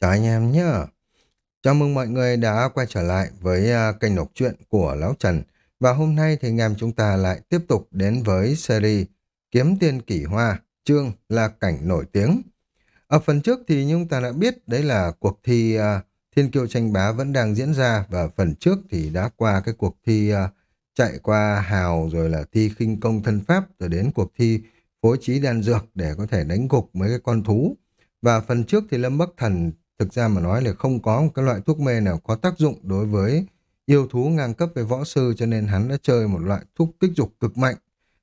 Chào anh em nhé. Chào mừng mọi người đã quay trở lại với à, kênh đọc truyện của Lão Trần. Và hôm nay thì anh em chúng ta lại tiếp tục đến với series Kiếm Tiên Kỷ Hoa, chương là cảnh nổi tiếng. Ở phần trước thì chúng ta đã biết đấy là cuộc thi uh, Thiên Kiêu Tranh Bá vẫn đang diễn ra và phần trước thì đã qua cái cuộc thi uh, chạy qua hào rồi là thi khinh công thân pháp rồi đến cuộc thi phối trí đan dược để có thể đánh gục mấy cái con thú. Và phần trước thì Lâm Bắc Thần Thực ra mà nói là không có một cái loại thuốc mê nào có tác dụng đối với yêu thú ngang cấp với võ sư cho nên hắn đã chơi một loại thuốc kích dục cực mạnh,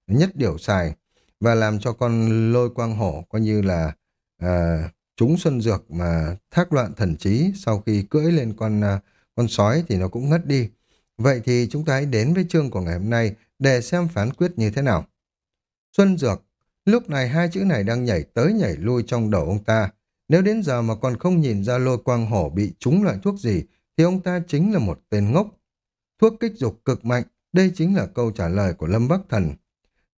nhất điều xài và làm cho con lôi quang hổ coi như là à, chúng xuân dược mà thác loạn thần trí sau khi cưỡi lên con à, con sói thì nó cũng ngất đi. Vậy thì chúng ta hãy đến với chương của ngày hôm nay để xem phán quyết như thế nào. Xuân dược, lúc này hai chữ này đang nhảy tới nhảy lui trong đầu ông ta, nếu đến giờ mà còn không nhìn ra lôi quang hổ bị trúng loại thuốc gì, thì ông ta chính là một tên ngốc. Thuốc kích dục cực mạnh, đây chính là câu trả lời của Lâm Bắc Thần.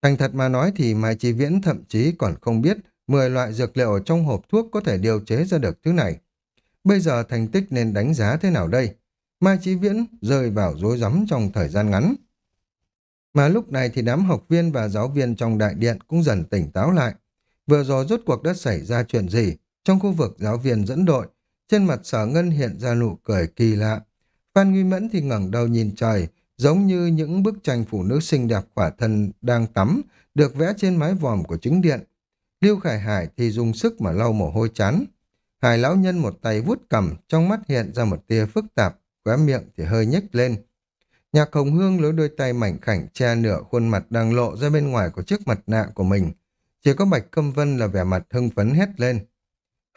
Thành thật mà nói thì Mai Chi Viễn thậm chí còn không biết 10 loại dược liệu ở trong hộp thuốc có thể điều chế ra được thứ này. Bây giờ thành tích nên đánh giá thế nào đây? Mai Chi Viễn rơi vào rối rắm trong thời gian ngắn. Mà lúc này thì đám học viên và giáo viên trong đại điện cũng dần tỉnh táo lại. Vừa rồi rốt cuộc đã xảy ra chuyện gì? Trong khu vực giáo viên dẫn đội, trên mặt sở ngân hiện ra nụ cười kỳ lạ. Phan Nguy Mẫn thì ngẩng đầu nhìn trời, giống như những bức tranh phụ nữ xinh đẹp khỏa thân đang tắm, được vẽ trên mái vòm của trứng điện. Lưu Khải Hải thì dùng sức mà lau mồ hôi chán. Hải lão nhân một tay vuốt cầm, trong mắt hiện ra một tia phức tạp, khóe miệng thì hơi nhếch lên. Nhạc Hồng Hương lối đôi tay mảnh khảnh che nửa khuôn mặt đang lộ ra bên ngoài của chiếc mặt nạ của mình. Chỉ có Bạch Câm Vân là vẻ mặt hưng phấn hét lên.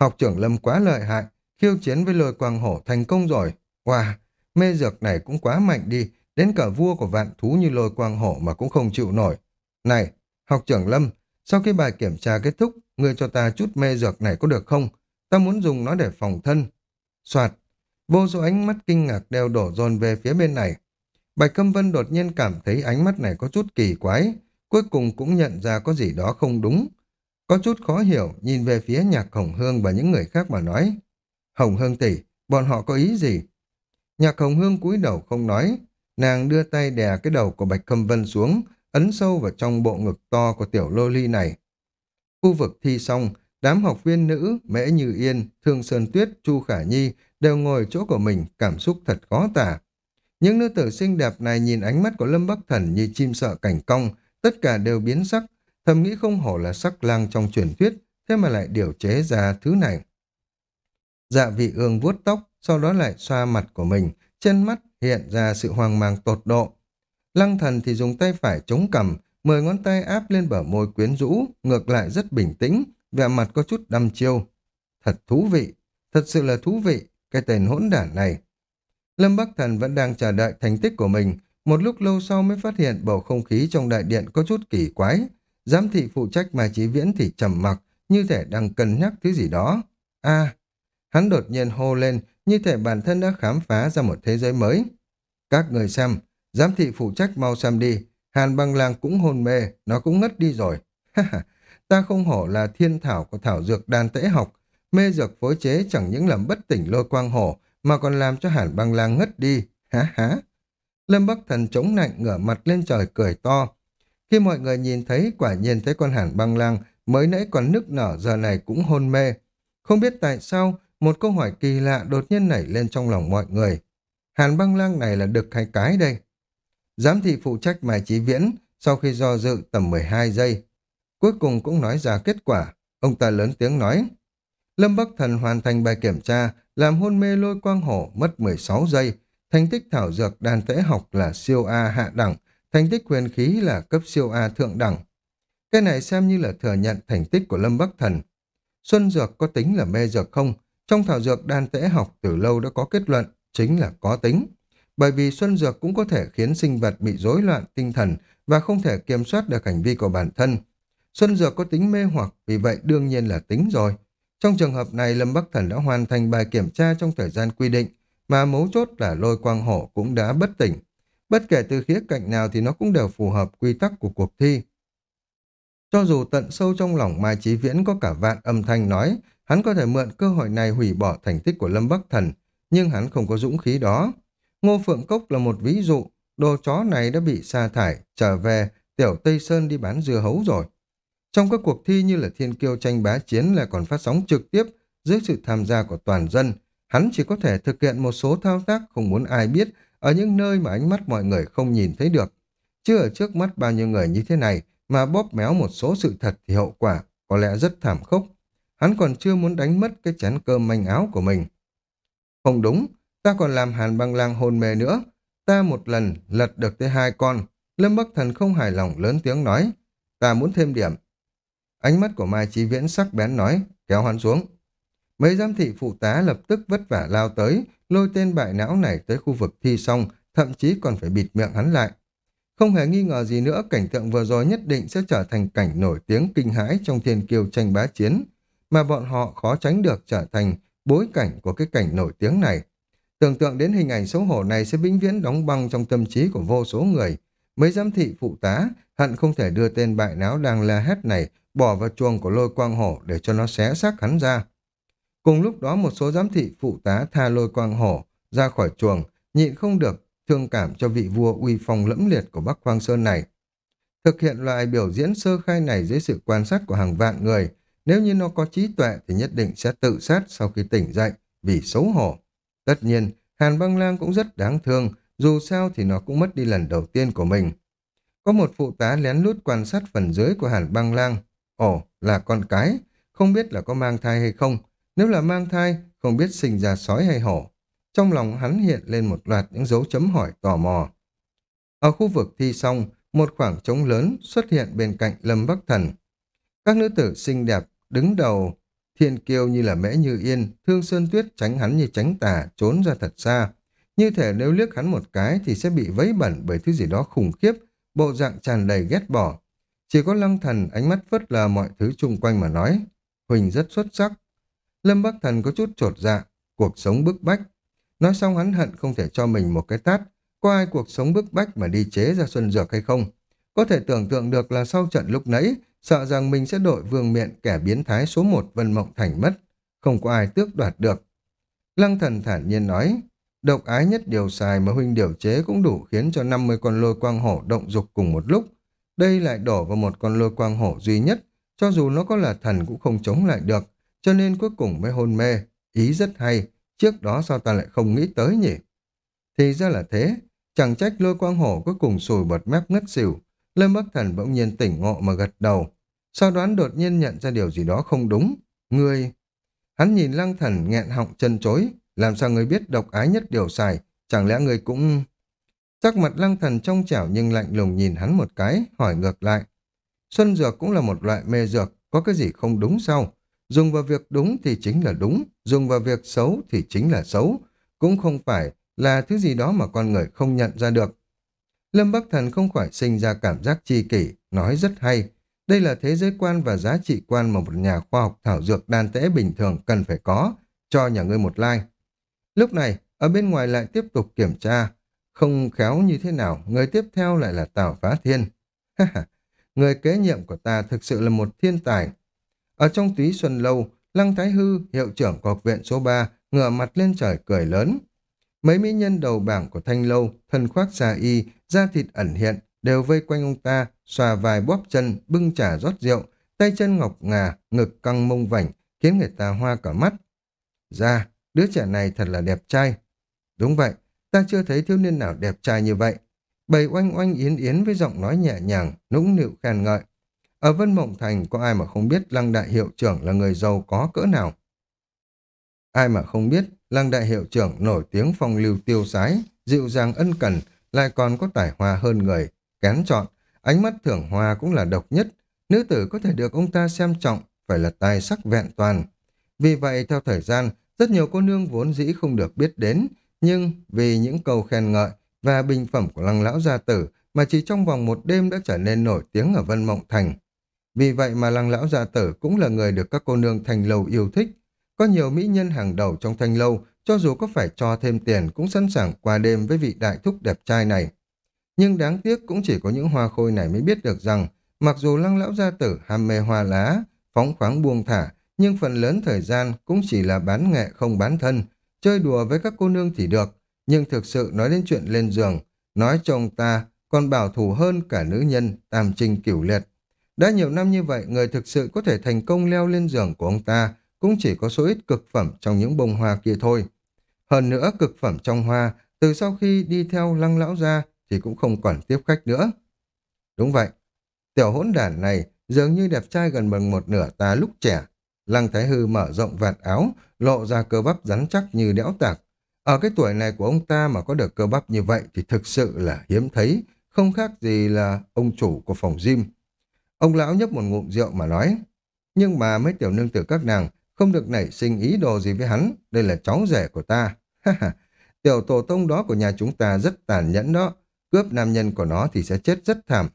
Học trưởng Lâm quá lợi hại, khiêu chiến với lôi quang hổ thành công rồi. Wow, mê dược này cũng quá mạnh đi, đến cả vua của vạn thú như lôi quang hổ mà cũng không chịu nổi. Này, học trưởng Lâm, sau khi bài kiểm tra kết thúc, ngươi cho ta chút mê dược này có được không? Ta muốn dùng nó để phòng thân. Soạt, vô số ánh mắt kinh ngạc đều đổ dồn về phía bên này. Bạch Câm Vân đột nhiên cảm thấy ánh mắt này có chút kỳ quái, cuối cùng cũng nhận ra có gì đó không đúng. Có chút khó hiểu, nhìn về phía nhạc Hồng Hương và những người khác mà nói. Hồng Hương tỷ, bọn họ có ý gì? Nhạc Hồng Hương cúi đầu không nói. Nàng đưa tay đè cái đầu của Bạch Khâm Vân xuống, ấn sâu vào trong bộ ngực to của tiểu lô ly này. Khu vực thi xong, đám học viên nữ, Mễ Như Yên, Thương Sơn Tuyết, Chu Khả Nhi đều ngồi chỗ của mình, cảm xúc thật khó tả. Những nữ tử xinh đẹp này nhìn ánh mắt của Lâm Bắc Thần như chim sợ cảnh cong, tất cả đều biến sắc, thầm nghĩ không hổ là sắc lang trong truyền thuyết, thế mà lại điều chế ra thứ này. Dạ vị ương vuốt tóc, sau đó lại xoa mặt của mình, trên mắt hiện ra sự hoang mang tột độ. Lăng thần thì dùng tay phải chống cằm, mười ngón tay áp lên bờ môi quyến rũ, ngược lại rất bình tĩnh, vẻ mặt có chút đăm chiêu. Thật thú vị, thật sự là thú vị, cái tên hỗn đản này. Lâm Bắc Thần vẫn đang chờ đợi thành tích của mình, một lúc lâu sau mới phát hiện bầu không khí trong đại điện có chút kỳ quái, Giám thị phụ trách Mai Chí Viễn thì trầm mặc, như thể đang cân nhắc thứ gì đó. a hắn đột nhiên hô lên, như thể bản thân đã khám phá ra một thế giới mới. Các người xem, giám thị phụ trách mau xem đi, Hàn băng lang cũng hôn mê, nó cũng ngất đi rồi. ta không hổ là thiên thảo của thảo dược đan tễ học, mê dược phối chế chẳng những làm bất tỉnh lôi quang hổ, mà còn làm cho hàn băng lang ngất đi. Há há. Lâm Bắc Thần chống nạnh ngửa mặt lên trời cười to, khi mọi người nhìn thấy quả nhiên thấy con hàn băng lang mới nãy còn nức nở giờ này cũng hôn mê. Không biết tại sao một câu hỏi kỳ lạ đột nhiên nảy lên trong lòng mọi người. Hàn băng lang này là đực hay cái đây? Giám thị phụ trách Mai Chí Viễn sau khi do dự tầm 12 giây. Cuối cùng cũng nói ra kết quả. Ông ta lớn tiếng nói. Lâm Bắc Thần hoàn thành bài kiểm tra, làm hôn mê lôi quang hổ mất 16 giây. Thành tích thảo dược đàn tễ học là siêu A hạ đẳng, thành tích huyền khí là cấp siêu A thượng đẳng. Cái này xem như là thừa nhận thành tích của Lâm Bắc Thần. Xuân Dược có tính là mê dược không? Trong thảo dược đan tễ học từ lâu đã có kết luận, chính là có tính. Bởi vì Xuân Dược cũng có thể khiến sinh vật bị rối loạn tinh thần và không thể kiểm soát được hành vi của bản thân. Xuân Dược có tính mê hoặc, vì vậy đương nhiên là tính rồi. Trong trường hợp này, Lâm Bắc Thần đã hoàn thành bài kiểm tra trong thời gian quy định, mà mấu chốt là lôi quang hổ cũng đã bất tỉnh. Bất kể từ khía cạnh nào thì nó cũng đều phù hợp quy tắc của cuộc thi. Cho dù tận sâu trong lòng Mai Chí Viễn có cả vạn âm thanh nói Hắn có thể mượn cơ hội này hủy bỏ thành tích của Lâm Bắc Thần, nhưng hắn không có dũng khí đó. Ngô Phượng Cốc là một ví dụ, đồ chó này đã bị sa thải, trở về, tiểu Tây Sơn đi bán dưa hấu rồi. Trong các cuộc thi như là thiên kiêu tranh bá chiến lại còn phát sóng trực tiếp dưới sự tham gia của toàn dân, hắn chỉ có thể thực hiện một số thao tác không muốn ai biết ở những nơi mà ánh mắt mọi người không nhìn thấy được. Chứ ở trước mắt bao nhiêu người như thế này mà bóp méo một số sự thật thì hậu quả có lẽ rất thảm khốc. Hắn còn chưa muốn đánh mất cái chén cơm manh áo của mình. Không đúng, ta còn làm hàn băng lang hôn mê nữa. Ta một lần lật được tới hai con. Lâm Bắc Thần không hài lòng lớn tiếng nói. Ta muốn thêm điểm. Ánh mắt của Mai Chí Viễn sắc bén nói, kéo hắn xuống. Mấy giám thị phụ tá lập tức vất vả lao tới, lôi tên bại não này tới khu vực thi xong, thậm chí còn phải bịt miệng hắn lại. Không hề nghi ngờ gì nữa, cảnh tượng vừa rồi nhất định sẽ trở thành cảnh nổi tiếng kinh hãi trong thiên kiêu tranh bá chiến, mà bọn họ khó tránh được trở thành bối cảnh của cái cảnh nổi tiếng này. Tưởng tượng đến hình ảnh xấu hổ này sẽ vĩnh viễn đóng băng trong tâm trí của vô số người. Mấy giám thị phụ tá hận không thể đưa tên bại não đang la hét này bỏ vào chuồng của lôi quang hổ để cho nó xé xác hắn ra. Cùng lúc đó một số giám thị phụ tá tha lôi quang hổ ra khỏi chuồng, nhịn không được thương cảm cho vị vua uy phong lẫm liệt của Bắc Quang Sơn này. Thực hiện loại biểu diễn sơ khai này dưới sự quan sát của hàng vạn người, nếu như nó có trí tuệ thì nhất định sẽ tự sát sau khi tỉnh dậy, vì xấu hổ. Tất nhiên, Hàn băng lang cũng rất đáng thương, dù sao thì nó cũng mất đi lần đầu tiên của mình. Có một phụ tá lén lút quan sát phần dưới của Hàn băng lang. Ồ, là con cái, không biết là có mang thai hay không. Nếu là mang thai, không biết sinh ra sói hay hổ. Trong lòng hắn hiện lên một loạt những dấu chấm hỏi tò mò. Ở khu vực thi xong, một khoảng trống lớn xuất hiện bên cạnh Lâm Bắc Thần. Các nữ tử xinh đẹp đứng đầu thiên kiêu như là mễ như yên, thương sơn tuyết tránh hắn như tránh tà, trốn ra thật xa. Như thể nếu liếc hắn một cái thì sẽ bị vấy bẩn bởi thứ gì đó khủng khiếp, bộ dạng tràn đầy ghét bỏ. Chỉ có lăng thần ánh mắt phớt lờ mọi thứ chung quanh mà nói. Huỳnh rất xuất sắc. Lâm Bắc Thần có chút trột dạ, cuộc sống bức bách, Nói xong hắn hận không thể cho mình một cái tát. Có ai cuộc sống bức bách mà đi chế ra xuân dược hay không? Có thể tưởng tượng được là sau trận lúc nãy, sợ rằng mình sẽ đội vương miện kẻ biến thái số một Vân Mộng Thành mất. Không có ai tước đoạt được. Lăng thần thản nhiên nói, độc ái nhất điều xài mà huynh điều chế cũng đủ khiến cho 50 con lôi quang hổ động dục cùng một lúc. Đây lại đổ vào một con lôi quang hổ duy nhất, cho dù nó có là thần cũng không chống lại được, cho nên cuối cùng mới hôn mê. Ý rất hay, Trước đó sao ta lại không nghĩ tới nhỉ? Thì ra là thế, chẳng trách lôi quang hổ cuối cùng sùi bật mép ngất xỉu. Lâm Bắc Thần bỗng nhiên tỉnh ngộ mà gật đầu. Sau đoán đột nhiên nhận ra điều gì đó không đúng. Ngươi... Hắn nhìn lăng thần nghẹn họng chân chối. Làm sao người biết độc ái nhất điều xài? Chẳng lẽ người cũng... Sắc mặt lăng thần trong trẻo nhưng lạnh lùng nhìn hắn một cái, hỏi ngược lại. Xuân dược cũng là một loại mê dược, có cái gì không đúng sao? Dùng vào việc đúng thì chính là đúng, dùng vào việc xấu thì chính là xấu, cũng không phải là thứ gì đó mà con người không nhận ra được. Lâm Bắc Thần không khỏi sinh ra cảm giác chi kỷ, nói rất hay. Đây là thế giới quan và giá trị quan mà một nhà khoa học thảo dược đan tễ bình thường cần phải có, cho nhà ngươi một like. Lúc này, ở bên ngoài lại tiếp tục kiểm tra, không khéo như thế nào, người tiếp theo lại là Tào Phá Thiên. người kế nhiệm của ta thực sự là một thiên tài, ở trong túy xuân lâu, Lăng Thái Hư, hiệu trưởng của học viện số 3, ngửa mặt lên trời cười lớn. Mấy mỹ nhân đầu bảng của thanh lâu, thân khoác xà y, da thịt ẩn hiện, đều vây quanh ông ta, xòa vài bóp chân, bưng trà rót rượu, tay chân ngọc ngà, ngực căng mông vảnh, khiến người ta hoa cả mắt. Ra, đứa trẻ này thật là đẹp trai. Đúng vậy, ta chưa thấy thiếu niên nào đẹp trai như vậy. Bầy oanh oanh yến yến với giọng nói nhẹ nhàng, nũng nịu khen ngợi. Ở Vân Mộng Thành có ai mà không biết Lăng Đại Hiệu trưởng là người giàu có cỡ nào? Ai mà không biết Lăng Đại Hiệu trưởng nổi tiếng phong lưu tiêu sái, dịu dàng ân cần, lại còn có tài hoa hơn người, kén chọn, ánh mắt thưởng hoa cũng là độc nhất. Nữ tử có thể được ông ta xem trọng, phải là tài sắc vẹn toàn. Vì vậy, theo thời gian, rất nhiều cô nương vốn dĩ không được biết đến, nhưng vì những câu khen ngợi và bình phẩm của lăng lão gia tử mà chỉ trong vòng một đêm đã trở nên nổi tiếng ở Vân Mộng Thành. Vì vậy mà lăng lão gia tử cũng là người được các cô nương thanh lâu yêu thích. Có nhiều mỹ nhân hàng đầu trong thanh lâu, cho dù có phải cho thêm tiền cũng sẵn sàng qua đêm với vị đại thúc đẹp trai này. Nhưng đáng tiếc cũng chỉ có những hoa khôi này mới biết được rằng, mặc dù lăng lão gia tử ham mê hoa lá, phóng khoáng buông thả, nhưng phần lớn thời gian cũng chỉ là bán nghệ không bán thân, chơi đùa với các cô nương thì được, nhưng thực sự nói đến chuyện lên giường, nói chồng ta còn bảo thủ hơn cả nữ nhân tam trinh cửu liệt. Đã nhiều năm như vậy, người thực sự có thể thành công leo lên giường của ông ta cũng chỉ có số ít cực phẩm trong những bông hoa kia thôi. Hơn nữa, cực phẩm trong hoa, từ sau khi đi theo lăng lão ra thì cũng không còn tiếp khách nữa. Đúng vậy, tiểu hỗn đản này dường như đẹp trai gần bằng một nửa ta lúc trẻ. Lăng Thái Hư mở rộng vạt áo, lộ ra cơ bắp rắn chắc như đẽo tạc. Ở cái tuổi này của ông ta mà có được cơ bắp như vậy thì thực sự là hiếm thấy, không khác gì là ông chủ của phòng gym. Ông lão nhấp một ngụm rượu mà nói, nhưng mà mấy tiểu nương tử các nàng không được nảy sinh ý đồ gì với hắn, đây là cháu rể của ta. tiểu tổ tông đó của nhà chúng ta rất tàn nhẫn đó, cướp nam nhân của nó thì sẽ chết rất thảm.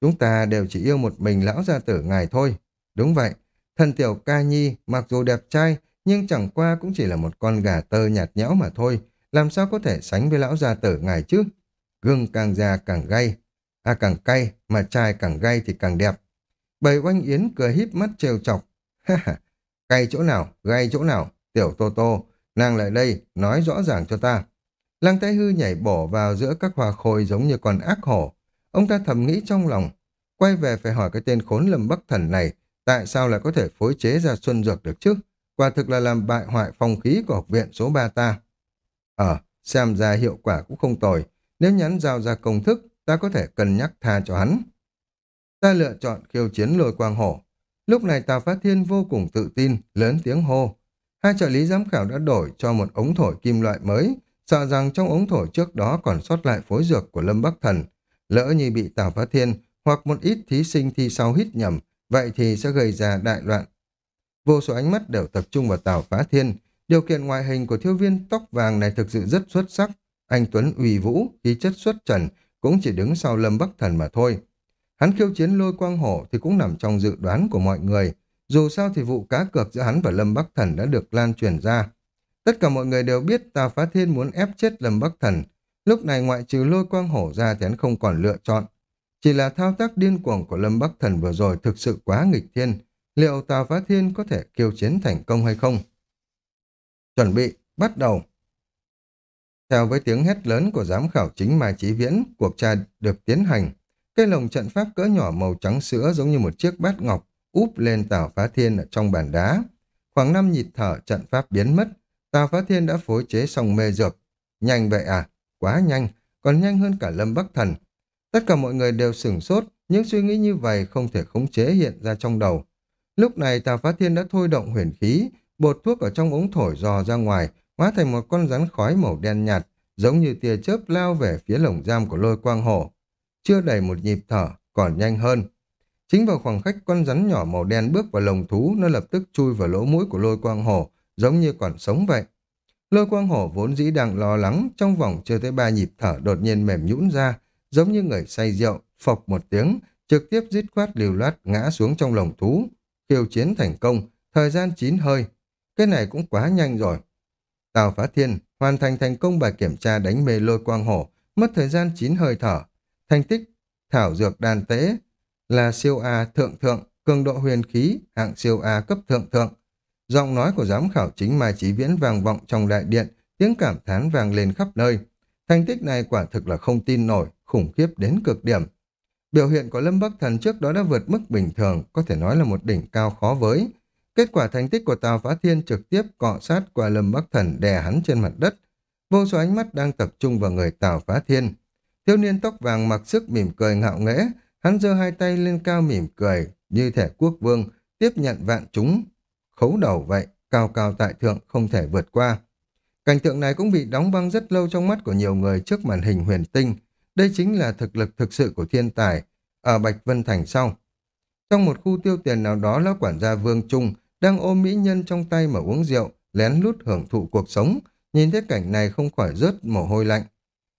Chúng ta đều chỉ yêu một mình lão gia tử ngài thôi. Đúng vậy, thần tiểu ca nhi mặc dù đẹp trai nhưng chẳng qua cũng chỉ là một con gà tơ nhạt nhẽo mà thôi, làm sao có thể sánh với lão gia tử ngài chứ? Gương càng già càng gay, à càng cay, mà trai càng gay thì càng đẹp. Bầy oanh yến cười híp mắt trêu chọc. Ha ha, cay chỗ nào, gay chỗ nào, tiểu tô tô, nàng lại đây, nói rõ ràng cho ta. Lăng Thái Hư nhảy bổ vào giữa các hòa khôi giống như con ác hổ. Ông ta thầm nghĩ trong lòng, quay về phải hỏi cái tên khốn lầm bắc thần này, tại sao lại có thể phối chế ra xuân dược được chứ? Quả thực là làm bại hoại phong khí của học viện số 3 ta. Ờ, xem ra hiệu quả cũng không tồi. Nếu nhắn giao ra công thức, ta có thể cân nhắc tha cho hắn. Ta lựa chọn khiêu chiến lôi quang hổ. Lúc này Tào Phát Thiên vô cùng tự tin, lớn tiếng hô. Hai trợ lý giám khảo đã đổi cho một ống thổi kim loại mới, sợ rằng trong ống thổi trước đó còn sót lại phối dược của Lâm Bắc Thần. Lỡ như bị Tào Phát Thiên hoặc một ít thí sinh thi sau hít nhầm, vậy thì sẽ gây ra đại loạn. Vô số ánh mắt đều tập trung vào Tào Phá Thiên. Điều kiện ngoại hình của thiếu viên tóc vàng này thực sự rất xuất sắc. Anh Tuấn uy vũ, khí chất xuất trần, cũng chỉ đứng sau Lâm Bắc Thần mà thôi. Hắn khiêu chiến lôi quang hổ thì cũng nằm trong dự đoán của mọi người. Dù sao thì vụ cá cược giữa hắn và Lâm Bắc Thần đã được lan truyền ra. Tất cả mọi người đều biết Tào Phá Thiên muốn ép chết Lâm Bắc Thần. Lúc này ngoại trừ lôi quang hổ ra thì hắn không còn lựa chọn. Chỉ là thao tác điên cuồng của Lâm Bắc Thần vừa rồi thực sự quá nghịch thiên. Liệu Tào Phá Thiên có thể kiêu chiến thành công hay không? Chuẩn bị, bắt đầu. Theo với tiếng hét lớn của giám khảo chính Mai Chí Viễn, cuộc tra được tiến hành. Cây lồng trận pháp cỡ nhỏ màu trắng sữa giống như một chiếc bát ngọc úp lên Tào Phá Thiên ở trong bàn đá. Khoảng năm nhịp thở trận pháp biến mất, Tào Phá Thiên đã phối chế xong mê dược. Nhanh vậy à? Quá nhanh, còn nhanh hơn cả Lâm Bắc Thần. Tất cả mọi người đều sửng sốt, những suy nghĩ như vậy không thể khống chế hiện ra trong đầu. Lúc này Tào Phá Thiên đã thôi động huyền khí, bột thuốc ở trong ống thổi dò ra ngoài, hóa thành một con rắn khói màu đen nhạt, giống như tia chớp lao về phía lồng giam của lôi quang hổ. Chưa đầy một nhịp thở, còn nhanh hơn. Chính vào khoảng cách con rắn nhỏ màu đen bước vào lồng thú, nó lập tức chui vào lỗ mũi của lôi quang hổ, giống như còn sống vậy. Lôi quang hổ vốn dĩ đang lo lắng, trong vòng chưa tới ba nhịp thở đột nhiên mềm nhũn ra, giống như người say rượu, phộc một tiếng, trực tiếp dứt khoát liều loát ngã xuống trong lồng thú. Khiêu chiến thành công, thời gian chín hơi. Cái này cũng quá nhanh rồi. Tào Phá Thiên hoàn thành thành công bài kiểm tra đánh mê lôi quang hổ, mất thời gian chín hơi thở. Thành tích thảo dược đàn tế là siêu A thượng thượng, cường độ huyền khí, hạng siêu A cấp thượng thượng. Giọng nói của giám khảo chính Mai Chí Viễn vang vọng trong đại điện, tiếng cảm thán vang lên khắp nơi. Thành tích này quả thực là không tin nổi, khủng khiếp đến cực điểm. Biểu hiện của Lâm Bắc Thần trước đó đã vượt mức bình thường, có thể nói là một đỉnh cao khó với. Kết quả thành tích của Tào Phá Thiên trực tiếp cọ sát qua Lâm Bắc Thần đè hắn trên mặt đất. Vô số ánh mắt đang tập trung vào người Tào Phá Thiên. Thiếu niên tóc vàng mặc sức mỉm cười ngạo nghễ, hắn giơ hai tay lên cao mỉm cười, như thể quốc vương, tiếp nhận vạn chúng. Khấu đầu vậy, cao cao tại thượng, không thể vượt qua. Cảnh tượng này cũng bị đóng băng rất lâu trong mắt của nhiều người trước màn hình huyền tinh, đây chính là thực lực thực sự của thiên tài ở Bạch Vân Thành sau. Trong một khu tiêu tiền nào đó lão quản gia Vương Trung đang ôm mỹ nhân trong tay mà uống rượu, lén lút hưởng thụ cuộc sống, nhìn thấy cảnh này không khỏi rớt mồ hôi lạnh.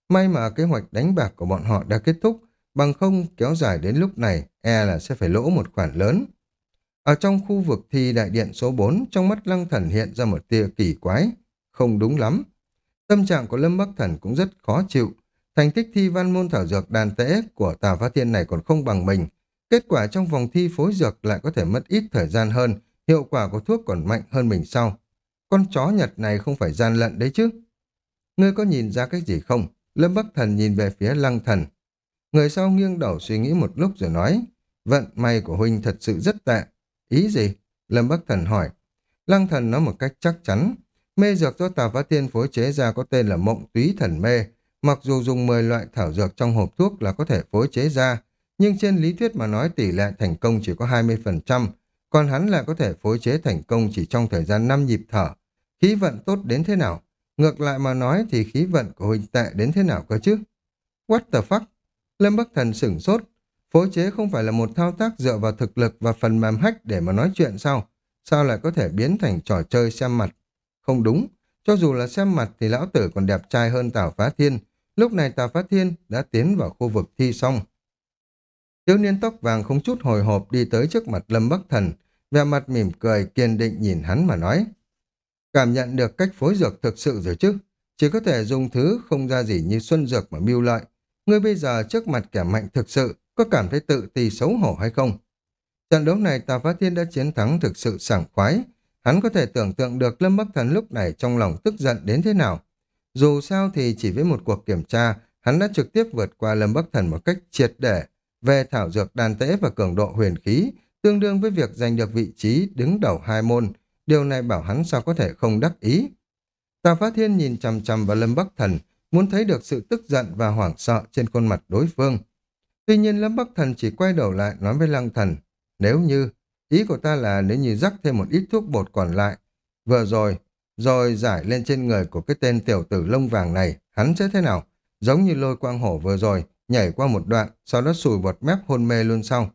May mà kế hoạch đánh bạc của bọn họ đã kết thúc, bằng không kéo dài đến lúc này e là sẽ phải lỗ một khoản lớn. Ở trong khu vực thi đại điện số 4, trong mắt lăng thần hiện ra một tia kỳ quái. Không đúng lắm. Tâm trạng của Lâm Bắc Thần cũng rất khó chịu, Thành tích thi văn môn thảo dược đàn tễ của tà Phá Thiên này còn không bằng mình. Kết quả trong vòng thi phối dược lại có thể mất ít thời gian hơn, hiệu quả của thuốc còn mạnh hơn mình sao? Con chó Nhật này không phải gian lận đấy chứ? Ngươi có nhìn ra cái gì không? Lâm Bắc Thần nhìn về phía lăng thần. Người sau nghiêng đầu suy nghĩ một lúc rồi nói, vận may của huynh thật sự rất tệ. Ý gì? Lâm Bắc Thần hỏi. Lăng thần nói một cách chắc chắn. Mê dược do tà Phá Tiên phối chế ra có tên là mộng túy thần mê. Mặc dù dùng 10 loại thảo dược trong hộp thuốc là có thể phối chế ra, nhưng trên lý thuyết mà nói tỷ lệ thành công chỉ có 20%, còn hắn lại có thể phối chế thành công chỉ trong thời gian 5 nhịp thở. Khí vận tốt đến thế nào? Ngược lại mà nói thì khí vận của huynh tệ đến thế nào cơ chứ? What the fuck? Lâm Bắc Thần sửng sốt. Phối chế không phải là một thao tác dựa vào thực lực và phần mềm hách để mà nói chuyện sao? Sao lại có thể biến thành trò chơi xem mặt? Không đúng. Cho dù là xem mặt thì lão tử còn đẹp trai hơn Tào Phá Thiên. Lúc này Tào Phá Thiên đã tiến vào khu vực thi xong. Thiếu niên tóc vàng không chút hồi hộp đi tới trước mặt Lâm Bắc Thần, vẻ mặt mỉm cười kiên định nhìn hắn mà nói. Cảm nhận được cách phối dược thực sự rồi chứ, chỉ có thể dùng thứ không ra gì như xuân dược mà mưu lợi. Ngươi bây giờ trước mặt kẻ mạnh thực sự, có cảm thấy tự ti xấu hổ hay không? Trận đấu này Tà Phá Thiên đã chiến thắng thực sự sảng khoái. Hắn có thể tưởng tượng được Lâm Bắc Thần lúc này trong lòng tức giận đến thế nào. Dù sao thì chỉ với một cuộc kiểm tra, hắn đã trực tiếp vượt qua Lâm Bắc Thần một cách triệt để về thảo dược đan tễ và cường độ huyền khí, tương đương với việc giành được vị trí đứng đầu hai môn. Điều này bảo hắn sao có thể không đắc ý. Tào Phá Thiên nhìn chằm chằm vào Lâm Bắc Thần, muốn thấy được sự tức giận và hoảng sợ trên khuôn mặt đối phương. Tuy nhiên Lâm Bắc Thần chỉ quay đầu lại nói với Lăng Thần, nếu như, ý của ta là nếu như rắc thêm một ít thuốc bột còn lại, vừa rồi, rồi giải lên trên người của cái tên tiểu tử lông vàng này, hắn sẽ thế nào? Giống như lôi quang hổ vừa rồi, nhảy qua một đoạn, sau đó sùi bọt mép hôn mê luôn sau.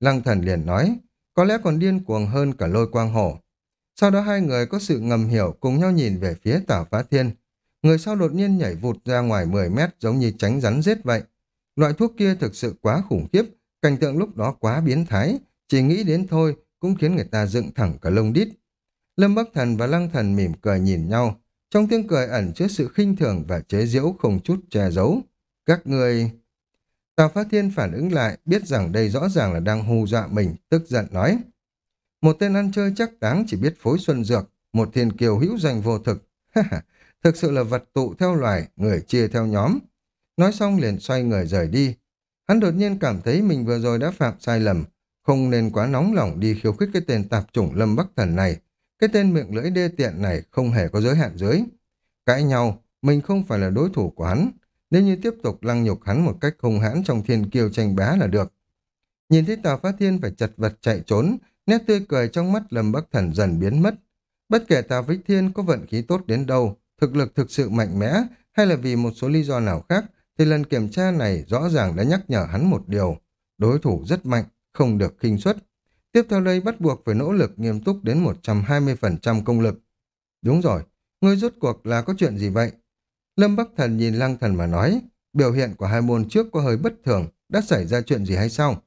Lăng thần liền nói, có lẽ còn điên cuồng hơn cả lôi quang hổ. Sau đó hai người có sự ngầm hiểu cùng nhau nhìn về phía tảo phá thiên. Người sau đột nhiên nhảy vụt ra ngoài 10 mét giống như tránh rắn rết vậy. Loại thuốc kia thực sự quá khủng khiếp, cảnh tượng lúc đó quá biến thái, chỉ nghĩ đến thôi cũng khiến người ta dựng thẳng cả lông đít. Lâm Bắc Thần và Lăng Thần mỉm cười nhìn nhau, trong tiếng cười ẩn chứa sự khinh thường và chế giễu không chút che giấu. Các người... Tào Phát Thiên phản ứng lại, biết rằng đây rõ ràng là đang hù dọa mình, tức giận nói. Một tên ăn chơi chắc đáng chỉ biết phối xuân dược, một thiên kiều hữu danh vô thực. thực sự là vật tụ theo loài, người chia theo nhóm. Nói xong liền xoay người rời đi. Hắn đột nhiên cảm thấy mình vừa rồi đã phạm sai lầm, không nên quá nóng lòng đi khiêu khích cái tên tạp chủng Lâm Bắc Thần này. Cái tên miệng lưỡi đê tiện này không hề có giới hạn dưới, Cãi nhau, mình không phải là đối thủ của hắn. Nếu như tiếp tục lăng nhục hắn một cách hung hãn trong thiên kiêu tranh bá là được. Nhìn thấy Tào Phát Thiên phải chật vật chạy trốn, nét tươi cười trong mắt Lâm Bắc Thần dần biến mất. Bất kể Tào Vích Thiên có vận khí tốt đến đâu, thực lực thực sự mạnh mẽ, hay là vì một số lý do nào khác, thì lần kiểm tra này rõ ràng đã nhắc nhở hắn một điều. Đối thủ rất mạnh, không được khinh suất. Tiếp theo đây bắt buộc phải nỗ lực nghiêm túc đến 120% công lực. Đúng rồi, ngươi rốt cuộc là có chuyện gì vậy? Lâm Bắc Thần nhìn Lăng Thần mà nói, biểu hiện của hai môn trước có hơi bất thường, đã xảy ra chuyện gì hay sao?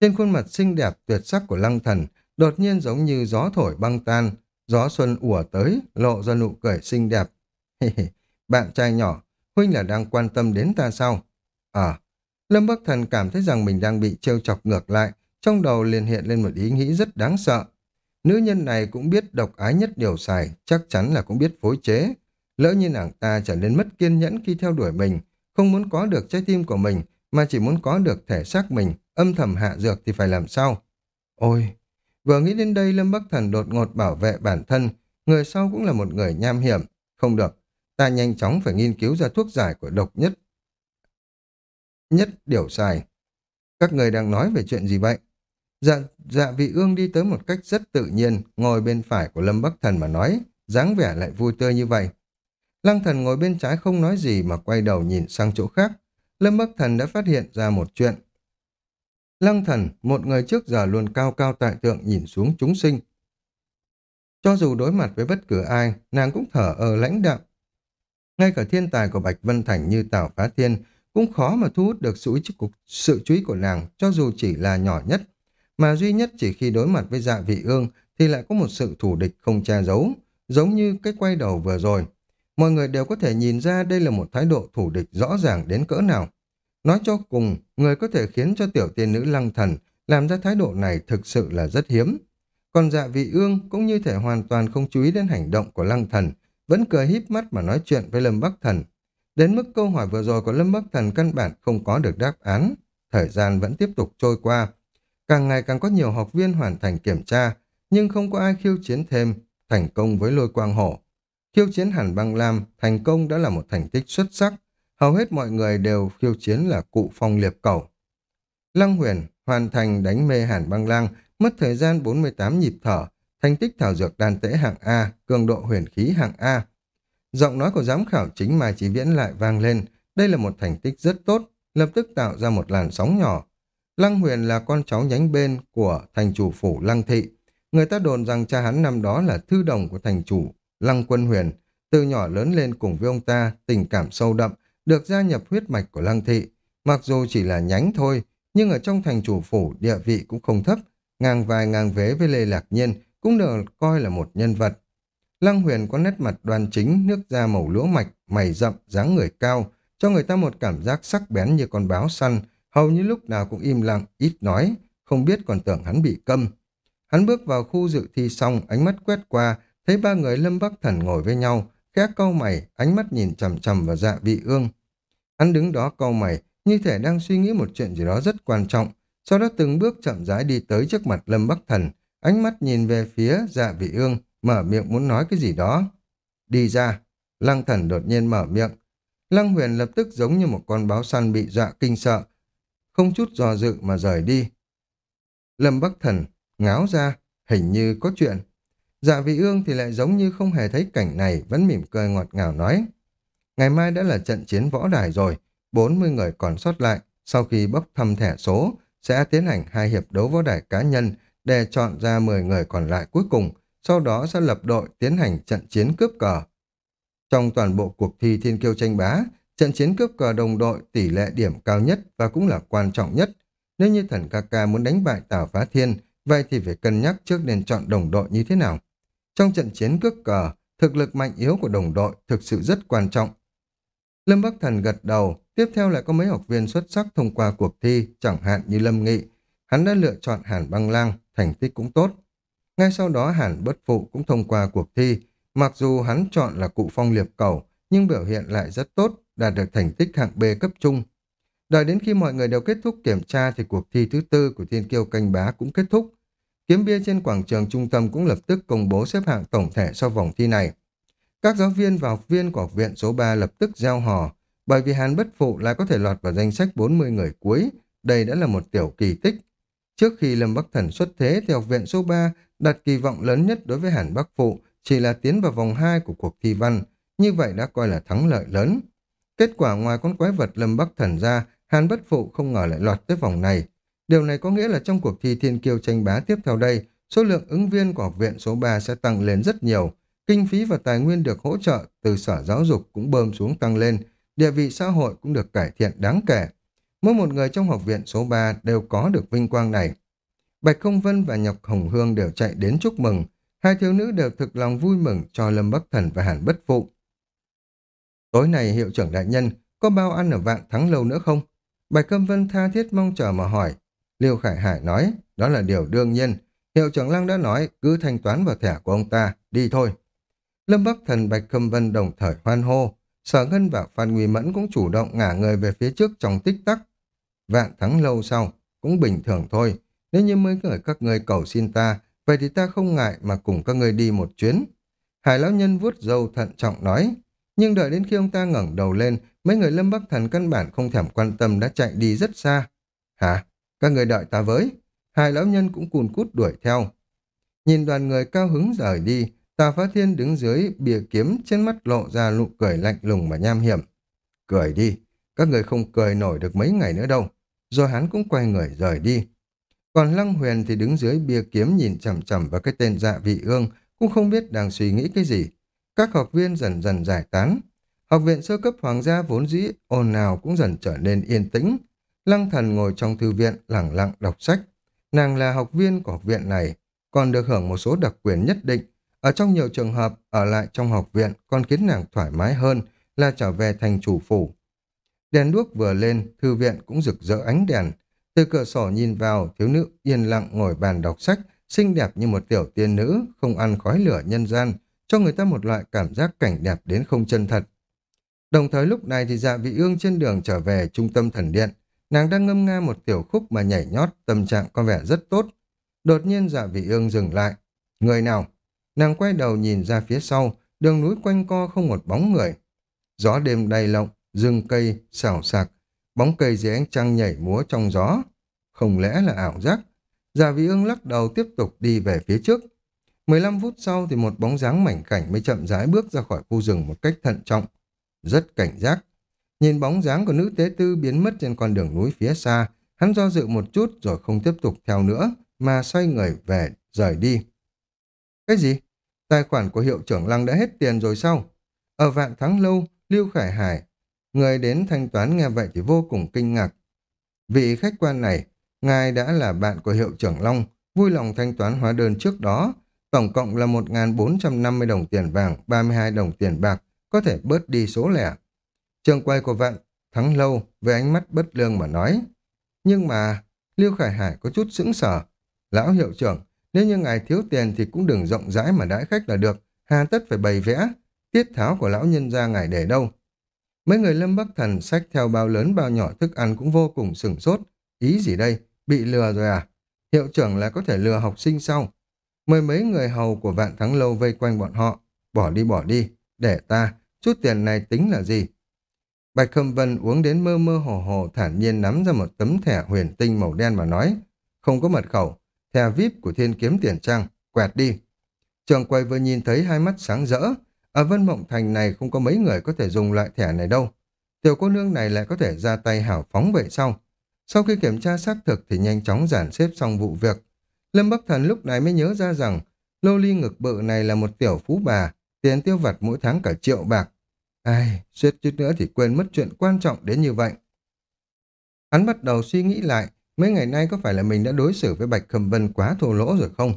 Trên khuôn mặt xinh đẹp tuyệt sắc của Lăng Thần, đột nhiên giống như gió thổi băng tan, gió xuân ùa tới, lộ ra nụ cười xinh đẹp. Bạn trai nhỏ, Huynh là đang quan tâm đến ta sao? À, Lâm Bắc Thần cảm thấy rằng mình đang bị trêu chọc ngược lại, trong đầu liền hiện lên một ý nghĩ rất đáng sợ. Nữ nhân này cũng biết độc ái nhất điều xài, chắc chắn là cũng biết phối chế. Lỡ như nàng ta trở nên mất kiên nhẫn khi theo đuổi mình, không muốn có được trái tim của mình, mà chỉ muốn có được thể xác mình, âm thầm hạ dược thì phải làm sao? Ôi! Vừa nghĩ đến đây Lâm Bắc Thần đột ngột bảo vệ bản thân, người sau cũng là một người nham hiểm. Không được, ta nhanh chóng phải nghiên cứu ra thuốc giải của độc nhất. Nhất điều xài. Các người đang nói về chuyện gì vậy? Dạ, dạ vị ương đi tới một cách rất tự nhiên, ngồi bên phải của Lâm Bắc Thần mà nói, dáng vẻ lại vui tươi như vậy. Lăng thần ngồi bên trái không nói gì mà quay đầu nhìn sang chỗ khác. Lâm Bắc Thần đã phát hiện ra một chuyện. Lăng thần, một người trước giờ luôn cao cao tại tượng nhìn xuống chúng sinh. Cho dù đối mặt với bất cứ ai, nàng cũng thở ở lãnh đạm. Ngay cả thiên tài của Bạch Vân Thành như Tào Phá Thiên cũng khó mà thu hút được sự, sự chú ý của nàng cho dù chỉ là nhỏ nhất. Mà duy nhất chỉ khi đối mặt với dạ vị ương thì lại có một sự thủ địch không che giấu, giống như cái quay đầu vừa rồi. Mọi người đều có thể nhìn ra đây là một thái độ thủ địch rõ ràng đến cỡ nào. Nói cho cùng, người có thể khiến cho tiểu tiên nữ lăng thần làm ra thái độ này thực sự là rất hiếm. Còn dạ vị ương cũng như thể hoàn toàn không chú ý đến hành động của lăng thần, vẫn cười híp mắt mà nói chuyện với Lâm Bắc Thần. Đến mức câu hỏi vừa rồi của Lâm Bắc Thần căn bản không có được đáp án, thời gian vẫn tiếp tục trôi qua. Càng ngày càng có nhiều học viên hoàn thành kiểm tra, nhưng không có ai khiêu chiến thêm, thành công với lôi quang hổ. Khiêu chiến Hàn băng lam, thành công đã là một thành tích xuất sắc, hầu hết mọi người đều khiêu chiến là cụ phong liệp cầu. Lăng huyền hoàn thành đánh mê hàn băng lang, mất thời gian 48 nhịp thở, thành tích thảo dược đan tễ hạng A, cường độ huyền khí hạng A. Giọng nói của giám khảo chính Mai Chí Viễn lại vang lên, đây là một thành tích rất tốt, lập tức tạo ra một làn sóng nhỏ. Lăng huyền là con cháu nhánh bên của thành chủ phủ Lăng Thị. Người ta đồn rằng cha hắn năm đó là thư đồng của thành chủ Lăng Quân Huyền. Từ nhỏ lớn lên cùng với ông ta, tình cảm sâu đậm, được gia nhập huyết mạch của Lăng Thị. Mặc dù chỉ là nhánh thôi, nhưng ở trong thành chủ phủ địa vị cũng không thấp, ngang vai ngang vế với Lê Lạc Nhiên cũng được coi là một nhân vật. Lăng Huyền có nét mặt đoan chính, nước da màu lúa mạch, mày rậm, dáng người cao, cho người ta một cảm giác sắc bén như con báo săn, hầu như lúc nào cũng im lặng, ít nói, không biết còn tưởng hắn bị câm. Hắn bước vào khu dự thi xong, ánh mắt quét qua, thấy ba người Lâm Bắc Thần ngồi với nhau, khẽ câu mày, ánh mắt nhìn chằm chằm vào dạ vị ương. Hắn đứng đó câu mày, như thể đang suy nghĩ một chuyện gì đó rất quan trọng, sau đó từng bước chậm rãi đi tới trước mặt Lâm Bắc Thần, ánh mắt nhìn về phía dạ vị ương, mở miệng muốn nói cái gì đó. Đi ra, lăng thần đột nhiên mở miệng. Lăng huyền lập tức giống như một con báo săn bị dọa kinh sợ, không chút do dự mà rời đi. Lâm Bắc Thần ngáo ra, hình như có chuyện. Dạ vị ương thì lại giống như không hề thấy cảnh này, vẫn mỉm cười ngọt ngào nói. Ngày mai đã là trận chiến võ đài rồi, 40 người còn sót lại, sau khi bốc thăm thẻ số, sẽ tiến hành hai hiệp đấu võ đài cá nhân để chọn ra 10 người còn lại cuối cùng, sau đó sẽ lập đội tiến hành trận chiến cướp cờ. Trong toàn bộ cuộc thi thiên kiêu tranh bá, trận chiến cướp cờ đồng đội tỷ lệ điểm cao nhất và cũng là quan trọng nhất. Nếu như thần ca ca muốn đánh bại Tào Phá Thiên, vậy thì phải cân nhắc trước nên chọn đồng đội như thế nào. Trong trận chiến cướp cờ, thực lực mạnh yếu của đồng đội thực sự rất quan trọng. Lâm Bắc Thần gật đầu, tiếp theo lại có mấy học viên xuất sắc thông qua cuộc thi, chẳng hạn như Lâm Nghị. Hắn đã lựa chọn Hàn Băng Lang, thành tích cũng tốt. Ngay sau đó Hàn Bất Phụ cũng thông qua cuộc thi, mặc dù hắn chọn là cụ phong liệp cầu, nhưng biểu hiện lại rất tốt, đạt được thành tích hạng B cấp trung. Đợi đến khi mọi người đều kết thúc kiểm tra thì cuộc thi thứ tư của Thiên Kiêu Canh Bá cũng kết thúc. Kiếm bia trên quảng trường trung tâm cũng lập tức công bố xếp hạng tổng thể sau vòng thi này. Các giáo viên và học viên của học viện số 3 lập tức gieo hò, bởi vì Hàn Bất Phụ lại có thể lọt vào danh sách 40 người cuối. Đây đã là một tiểu kỳ tích. Trước khi Lâm Bắc Thần xuất thế thì học viện số 3 đặt kỳ vọng lớn nhất đối với Hàn Bắc Phụ chỉ là tiến vào vòng 2 của cuộc thi văn, như vậy đã coi là thắng lợi lớn. Kết quả ngoài con quái vật Lâm Bắc Thần ra, Hàn Bất Phụ không ngờ lại lọt tới vòng này. Điều này có nghĩa là trong cuộc thi thiên kiêu tranh bá tiếp theo đây, số lượng ứng viên của học viện số 3 sẽ tăng lên rất nhiều. Kinh phí và tài nguyên được hỗ trợ từ sở giáo dục cũng bơm xuống tăng lên, địa vị xã hội cũng được cải thiện đáng kể. Mỗi một người trong học viện số 3 đều có được vinh quang này. Bạch không Vân và Nhọc Hồng Hương đều chạy đến chúc mừng. Hai thiếu nữ đều thực lòng vui mừng cho Lâm Bắc Thần và Hàn Bất Phụ. Tối nay hiệu trưởng đại nhân có bao ăn ở vạn thắng lâu nữa không? Bạch Câm Vân tha thiết mong chờ mà hỏi. Liêu Khải Hải nói, đó là điều đương nhiên. Hiệu trưởng Lăng đã nói, cứ thanh toán vào thẻ của ông ta, đi thôi. Lâm Bắc Thần Bạch khâm Vân đồng thời hoan hô. Sở Ngân và Phan Nguy Mẫn cũng chủ động ngả người về phía trước trong tích tắc. Vạn thắng lâu sau, cũng bình thường thôi. Nếu như mấy người các người cầu xin ta, vậy thì ta không ngại mà cùng các người đi một chuyến. Hải lão nhân vuốt dâu thận trọng nói, nhưng đợi đến khi ông ta ngẩng đầu lên, mấy người lâm bắc thần căn bản không thèm quan tâm đã chạy đi rất xa. Hả? Các người đợi ta với. hai lão nhân cũng cùn cút đuổi theo. Nhìn đoàn người cao hứng rời đi, Tà Phá Thiên đứng dưới bìa kiếm trên mắt lộ ra nụ cười lạnh lùng và nham hiểm. Cười đi, các người không cười nổi được mấy ngày nữa đâu. Rồi hắn cũng quay người rời đi. Còn Lăng Huyền thì đứng dưới bia kiếm nhìn chằm chằm vào cái tên dạ vị ương, cũng không biết đang suy nghĩ cái gì. Các học viên dần dần giải tán. Học viện sơ cấp hoàng gia vốn dĩ ồn nào cũng dần trở nên yên tĩnh. Lăng thần ngồi trong thư viện lẳng lặng đọc sách. Nàng là học viên của học viện này, còn được hưởng một số đặc quyền nhất định. Ở trong nhiều trường hợp, ở lại trong học viện còn khiến nàng thoải mái hơn là trở về thành chủ phủ. Đèn đuốc vừa lên, thư viện cũng rực rỡ ánh đèn. Từ cửa sổ nhìn vào, thiếu nữ yên lặng ngồi bàn đọc sách, xinh đẹp như một tiểu tiên nữ, không ăn khói lửa nhân gian, cho người ta một loại cảm giác cảnh đẹp đến không chân thật. Đồng thời lúc này thì dạ vị ương trên đường trở về trung tâm thần điện, nàng đang ngâm nga một tiểu khúc mà nhảy nhót, tâm trạng có vẻ rất tốt. Đột nhiên dạ vị ương dừng lại. Người nào? Nàng quay đầu nhìn ra phía sau, đường núi quanh co không một bóng người. Gió đêm đầy lộng, rừng cây, xào sạc, bóng cây dưới ánh trăng nhảy múa trong gió. Không lẽ là ảo giác? Dạ vị ương lắc đầu tiếp tục đi về phía trước. 15 phút sau thì một bóng dáng mảnh khảnh mới chậm rãi bước ra khỏi khu rừng một cách thận trọng. Rất cảnh giác. Nhìn bóng dáng của nữ tế tư biến mất trên con đường núi phía xa, hắn do dự một chút rồi không tiếp tục theo nữa, mà xoay người về, rời đi. Cái gì? Tài khoản của hiệu trưởng Lăng đã hết tiền rồi sao? Ở vạn thắng lâu, Lưu Khải Hải, người đến thanh toán nghe vậy thì vô cùng kinh ngạc. Vị khách quan này, ngài đã là bạn của hiệu trưởng Long, vui lòng thanh toán hóa đơn trước đó, tổng cộng là 1.450 đồng tiền vàng, 32 đồng tiền bạc, có thể bớt đi số lẻ. Trường quay của vạn thắng lâu với ánh mắt bất lương mà nói. Nhưng mà, Lưu Khải Hải có chút sững sờ. Lão hiệu trưởng, nếu như ngài thiếu tiền thì cũng đừng rộng rãi mà đãi khách là được, hà tất phải bày vẽ, tiết tháo của lão nhân ra ngài để đâu. Mấy người lâm bắc thần sách theo bao lớn bao nhỏ thức ăn cũng vô cùng sửng sốt. Ý gì đây? Bị lừa rồi à? Hiệu trưởng là có thể lừa học sinh sau. Mười mấy người hầu của vạn thắng lâu vây quanh bọn họ. Bỏ đi bỏ đi, để ta, chút tiền này tính là gì? Bạch Khâm Vân uống đến mơ mơ hồ hồ thản nhiên nắm ra một tấm thẻ huyền tinh màu đen mà nói. Không có mật khẩu, thẻ VIP của thiên kiếm tiền trang, quẹt đi. Trường quay vừa nhìn thấy hai mắt sáng rỡ. Ở Vân Mộng Thành này không có mấy người có thể dùng loại thẻ này đâu. Tiểu cô nương này lại có thể ra tay hảo phóng vậy sao? Sau khi kiểm tra xác thực thì nhanh chóng giản xếp xong vụ việc. Lâm Bắc Thần lúc này mới nhớ ra rằng lô ly ngực bự này là một tiểu phú bà, tiền tiêu vặt mỗi tháng cả triệu bạc. Ai, suýt chút nữa thì quên mất chuyện quan trọng đến như vậy. Hắn bắt đầu suy nghĩ lại, mấy ngày nay có phải là mình đã đối xử với Bạch Khâm Vân quá thô lỗ rồi không?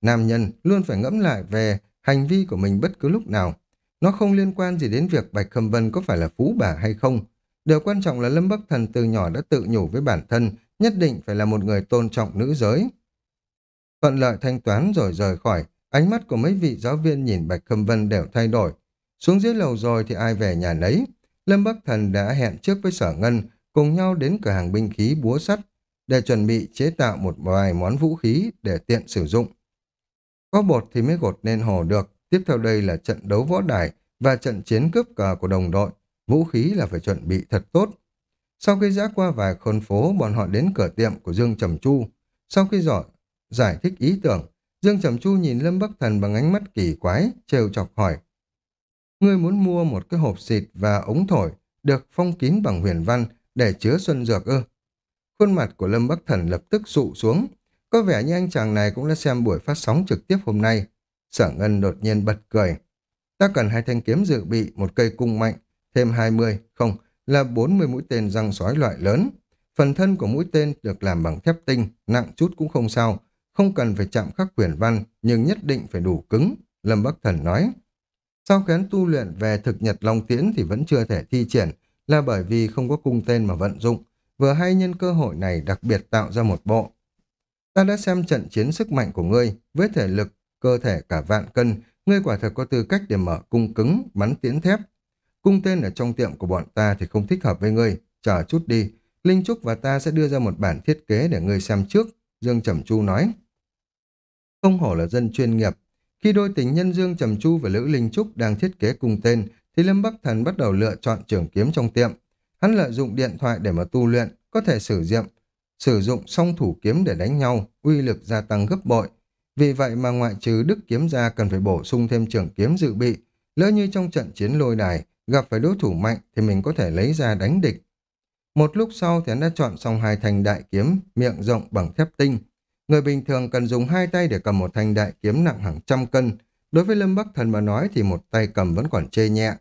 Nam nhân luôn phải ngẫm lại về hành vi của mình bất cứ lúc nào. Nó không liên quan gì đến việc Bạch Khâm Vân có phải là phú bà hay không. Điều quan trọng là Lâm Bắc Thần từ nhỏ đã tự nhủ với bản thân nhất định phải là một người tôn trọng nữ giới. Thuận lợi thanh toán rồi rời khỏi, ánh mắt của mấy vị giáo viên nhìn Bạch Khâm Vân đều thay đổi. Xuống dưới lầu rồi thì ai về nhà nấy. Lâm Bắc Thần đã hẹn trước với Sở Ngân cùng nhau đến cửa hàng binh khí búa sắt để chuẩn bị chế tạo một vài món vũ khí để tiện sử dụng. Có bột thì mới gột nên hồ được. Tiếp theo đây là trận đấu võ đài và trận chiến cướp cờ của đồng đội. Vũ khí là phải chuẩn bị thật tốt. Sau khi dã qua vài khôn phố, bọn họ đến cửa tiệm của Dương Trầm Chu. Sau khi dọn giải thích ý tưởng, Dương Trầm Chu nhìn Lâm Bắc Thần bằng ánh mắt kỳ quái, trêu chọc hỏi. Ngươi muốn mua một cái hộp xịt và ống thổi được phong kín bằng huyền văn để chứa xuân dược ư? Khuôn mặt của Lâm Bắc Thần lập tức sụ xuống. Có vẻ như anh chàng này cũng đã xem buổi phát sóng trực tiếp hôm nay. Sở Ngân đột nhiên bật cười. Ta cần hai thanh kiếm dự bị, một cây cung mạnh, thêm 20, không, là 40 mũi tên răng sói loại lớn. Phần thân của mũi tên được làm bằng thép tinh, nặng chút cũng không sao, không cần phải chạm khắc huyền văn, nhưng nhất định phải đủ cứng, Lâm Bắc Thần nói. Sau khi hắn tu luyện về thực nhật Long Tiễn thì vẫn chưa thể thi triển, là bởi vì không có cung tên mà vận dụng, vừa hay nhân cơ hội này đặc biệt tạo ra một bộ. Ta đã xem trận chiến sức mạnh của ngươi, với thể lực, cơ thể cả vạn cân, ngươi quả thật có tư cách để mở cung cứng, bắn tiễn thép. Cung tên ở trong tiệm của bọn ta thì không thích hợp với ngươi, chờ chút đi, Linh Trúc và ta sẽ đưa ra một bản thiết kế để ngươi xem trước, Dương Trầm Chu nói. Không hổ là dân chuyên nghiệp, khi đôi tình nhân Dương Trầm Chu và Lữ Linh Trúc đang thiết kế cùng tên, thì Lâm Bắc Thần bắt đầu lựa chọn trường kiếm trong tiệm. Hắn lợi dụng điện thoại để mà tu luyện, có thể sử dụng sử dụng song thủ kiếm để đánh nhau, uy lực gia tăng gấp bội. Vì vậy mà ngoại trừ Đức kiếm ra cần phải bổ sung thêm trường kiếm dự bị, lỡ như trong trận chiến lôi đài gặp phải đối thủ mạnh thì mình có thể lấy ra đánh địch. Một lúc sau thì hắn đã chọn xong hai thành đại kiếm, miệng rộng bằng thép tinh, Người bình thường cần dùng hai tay để cầm một thanh đại kiếm nặng hàng trăm cân. Đối với Lâm Bắc Thần mà nói thì một tay cầm vẫn còn chê nhẹ.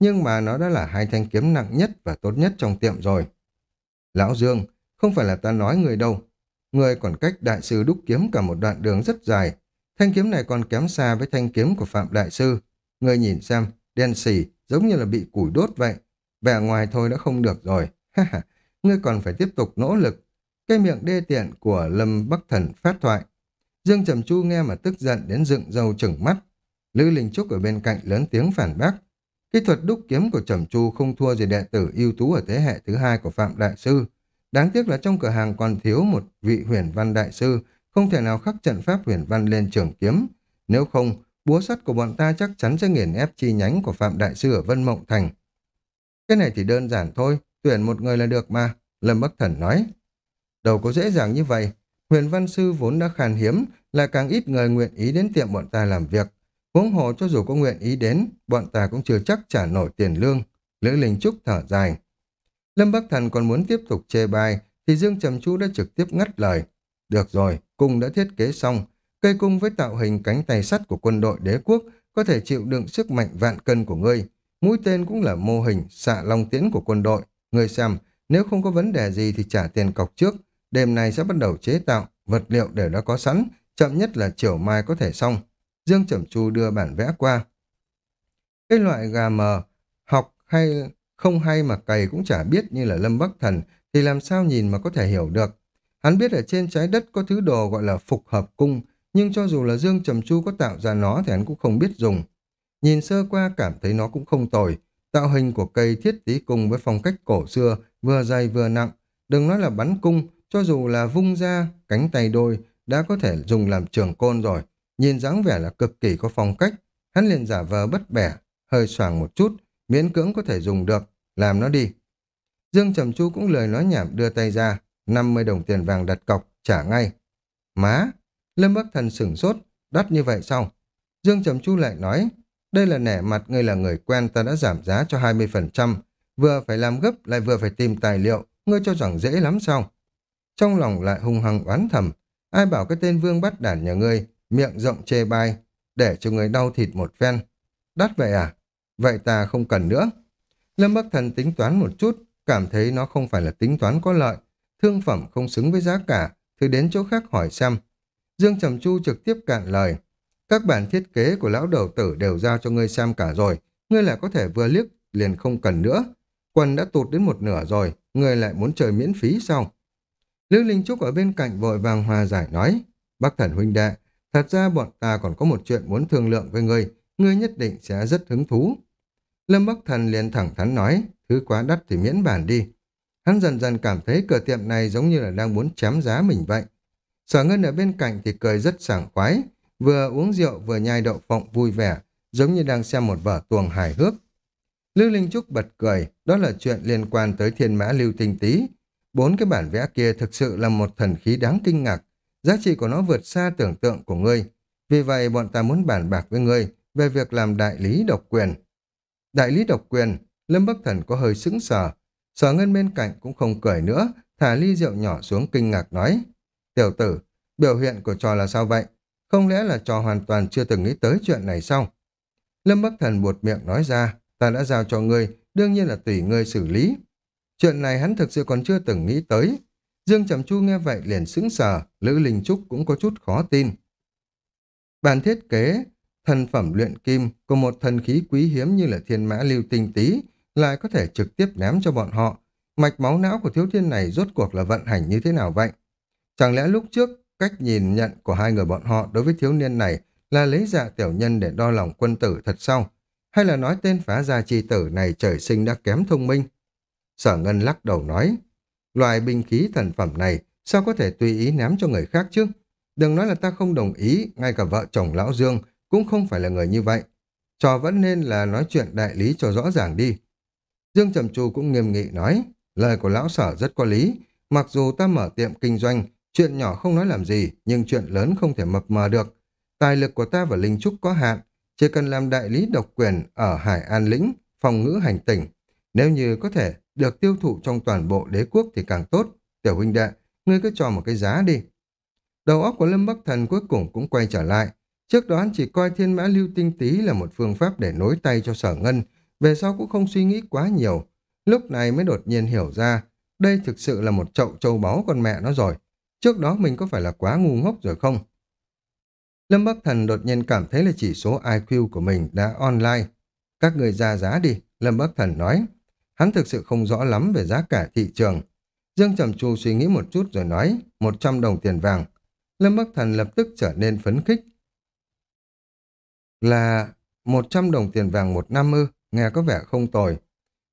Nhưng mà nó đã là hai thanh kiếm nặng nhất và tốt nhất trong tiệm rồi. Lão Dương, không phải là ta nói người đâu. Người còn cách đại sư đúc kiếm cả một đoạn đường rất dài. Thanh kiếm này còn kém xa với thanh kiếm của Phạm Đại Sư. Người nhìn xem, đen xỉ, giống như là bị củi đốt vậy. Vẻ ngoài thôi đã không được rồi. Ngươi còn phải tiếp tục nỗ lực cái miệng đê tiện của Lâm Bắc Thần phát thoại. Dương Trầm Chu nghe mà tức giận đến dựng râu chừng mắt. Lữ Linh Trúc ở bên cạnh lớn tiếng phản bác. Kỹ thuật đúc kiếm của Trầm Chu không thua gì đệ tử ưu tú ở thế hệ thứ hai của Phạm Đại Sư. Đáng tiếc là trong cửa hàng còn thiếu một vị huyền văn đại sư, không thể nào khắc trận pháp huyền văn lên trường kiếm. Nếu không, búa sắt của bọn ta chắc chắn sẽ nghiền ép chi nhánh của Phạm Đại Sư ở Vân Mộng Thành. Cái này thì đơn giản thôi, tuyển một người là được mà, Lâm Bắc Thần nói. Đâu có dễ dàng như vậy, huyền văn sư vốn đã khan hiếm, là càng ít người nguyện ý đến tiệm bọn ta làm việc. Huống hồ cho dù có nguyện ý đến, bọn ta cũng chưa chắc trả nổi tiền lương. Lữ Linh Trúc thở dài. Lâm Bắc Thần còn muốn tiếp tục chê bai, thì Dương Trầm Chu đã trực tiếp ngắt lời. Được rồi, cung đã thiết kế xong. Cây cung với tạo hình cánh tay sắt của quân đội đế quốc có thể chịu đựng sức mạnh vạn cân của ngươi. Mũi tên cũng là mô hình xạ long tiễn của quân đội. Ngươi xem, nếu không có vấn đề gì thì trả tiền cọc trước. Đêm nay sẽ bắt đầu chế tạo, vật liệu đều đã có sẵn, chậm nhất là chiều mai có thể xong. Dương Trầm Chu đưa bản vẽ qua. Cái loại gà mờ, học hay không hay mà cày cũng chả biết như là Lâm Bắc Thần, thì làm sao nhìn mà có thể hiểu được. Hắn biết ở trên trái đất có thứ đồ gọi là phục hợp cung, nhưng cho dù là Dương Trầm Chu có tạo ra nó thì hắn cũng không biết dùng. Nhìn sơ qua cảm thấy nó cũng không tồi. Tạo hình của cây thiết tí cung với phong cách cổ xưa, vừa dày vừa nặng. Đừng nói là bắn cung, cho dù là vung ra, cánh tay đôi, đã có thể dùng làm trường côn rồi. Nhìn dáng vẻ là cực kỳ có phong cách. Hắn liền giả vờ bất bẻ, hơi xoàng một chút, miễn cưỡng có thể dùng được, làm nó đi. Dương Trầm Chu cũng lời nói nhảm đưa tay ra, 50 đồng tiền vàng đặt cọc, trả ngay. Má! Lâm Bắc Thần sửng sốt, đắt như vậy xong. Dương Trầm Chu lại nói, đây là nẻ mặt ngươi là người quen ta đã giảm giá cho 20%, vừa phải làm gấp lại vừa phải tìm tài liệu, ngươi cho rằng dễ lắm sao? Trong lòng lại hung hăng oán thầm, ai bảo cái tên vương bắt đản nhà ngươi, miệng rộng chê bai, để cho người đau thịt một phen. Đắt vậy à? Vậy ta không cần nữa. Lâm Bắc Thần tính toán một chút, cảm thấy nó không phải là tính toán có lợi, thương phẩm không xứng với giá cả, thì đến chỗ khác hỏi xem. Dương Trầm Chu trực tiếp cạn lời. Các bản thiết kế của lão đầu tử đều giao cho ngươi xem cả rồi, ngươi lại có thể vừa liếc, liền không cần nữa. Quần đã tụt đến một nửa rồi, ngươi lại muốn chơi miễn phí sao? Lưu Linh Trúc ở bên cạnh vội vàng hòa giải nói, Bác thần huynh đệ, thật ra bọn ta còn có một chuyện muốn thương lượng với ngươi, ngươi nhất định sẽ rất hứng thú. Lâm Bắc Thần liền thẳng thắn nói, thứ quá đắt thì miễn bản đi. Hắn dần dần cảm thấy cửa tiệm này giống như là đang muốn chém giá mình vậy. Sở Ngân ở bên cạnh thì cười rất sảng khoái, vừa uống rượu vừa nhai đậu phộng vui vẻ, giống như đang xem một vở tuồng hài hước. Lưu Linh Trúc bật cười, đó là chuyện liên quan tới thiên mã lưu tinh tí. Bốn cái bản vẽ kia thực sự là một thần khí đáng kinh ngạc, giá trị của nó vượt xa tưởng tượng của ngươi. Vì vậy bọn ta muốn bàn bạc với ngươi về việc làm đại lý độc quyền. Đại lý độc quyền, Lâm Bắc Thần có hơi sững sờ. Sở Ngân bên cạnh cũng không cười nữa, thả ly rượu nhỏ xuống kinh ngạc nói. Tiểu tử, biểu hiện của trò là sao vậy? Không lẽ là trò hoàn toàn chưa từng nghĩ tới chuyện này sao? Lâm Bắc Thần buột miệng nói ra, ta đã giao cho ngươi, đương nhiên là tùy ngươi xử lý. Chuyện này hắn thực sự còn chưa từng nghĩ tới. Dương Trầm Chu nghe vậy liền sững sờ, Lữ Linh Trúc cũng có chút khó tin. Bản thiết kế, thần phẩm luyện kim của một thần khí quý hiếm như là thiên mã lưu tinh tí lại có thể trực tiếp ném cho bọn họ. Mạch máu não của thiếu thiên này rốt cuộc là vận hành như thế nào vậy? Chẳng lẽ lúc trước cách nhìn nhận của hai người bọn họ đối với thiếu niên này là lấy dạ tiểu nhân để đo lòng quân tử thật sao? Hay là nói tên phá gia chi tử này trời sinh đã kém thông minh? Sở Ngân lắc đầu nói, loại binh khí thần phẩm này sao có thể tùy ý ném cho người khác chứ? Đừng nói là ta không đồng ý, ngay cả vợ chồng Lão Dương cũng không phải là người như vậy. Trò vẫn nên là nói chuyện đại lý cho rõ ràng đi. Dương Trầm Trù cũng nghiêm nghị nói, lời của lão sở rất có lý, mặc dù ta mở tiệm kinh doanh, chuyện nhỏ không nói làm gì, nhưng chuyện lớn không thể mập mờ được. Tài lực của ta và Linh Trúc có hạn, chỉ cần làm đại lý độc quyền ở Hải An Lĩnh, phòng ngữ hành tỉnh. Nếu như có thể được tiêu thụ trong toàn bộ đế quốc thì càng tốt. Tiểu huynh đệ, ngươi cứ cho một cái giá đi. Đầu óc của Lâm Bắc Thần cuối cùng cũng quay trở lại. Trước đó anh chỉ coi thiên mã lưu tinh tí là một phương pháp để nối tay cho sở ngân, về sau cũng không suy nghĩ quá nhiều. Lúc này mới đột nhiên hiểu ra, đây thực sự là một chậu châu báu con mẹ nó rồi. Trước đó mình có phải là quá ngu ngốc rồi không? Lâm Bắc Thần đột nhiên cảm thấy là chỉ số IQ của mình đã online. Các người ra giá đi, Lâm Bắc Thần nói. Hắn thực sự không rõ lắm về giá cả thị trường. Dương Trầm Chu suy nghĩ một chút rồi nói, 100 đồng tiền vàng. Lâm Bắc Thần lập tức trở nên phấn khích. Là 100 đồng tiền vàng một năm ư, nghe có vẻ không tồi.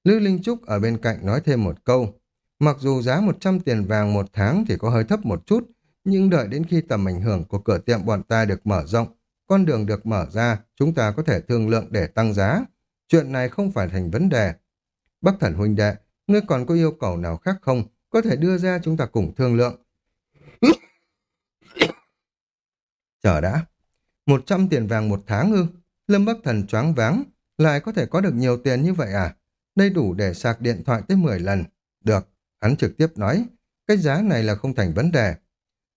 Lư Linh Trúc ở bên cạnh nói thêm một câu. Mặc dù giá 100 tiền vàng một tháng thì có hơi thấp một chút, nhưng đợi đến khi tầm ảnh hưởng của cửa tiệm bọn ta được mở rộng, con đường được mở ra, chúng ta có thể thương lượng để tăng giá. Chuyện này không phải thành vấn đề. Bắc thần huynh đệ, ngươi còn có yêu cầu nào khác không? Có thể đưa ra chúng ta cùng thương lượng. Chờ đã. 100 tiền vàng một tháng ư? Lâm Bắc Thần choáng váng, lại có thể có được nhiều tiền như vậy à? Đây đủ để sạc điện thoại tới 10 lần. Được, hắn trực tiếp nói, cái giá này là không thành vấn đề.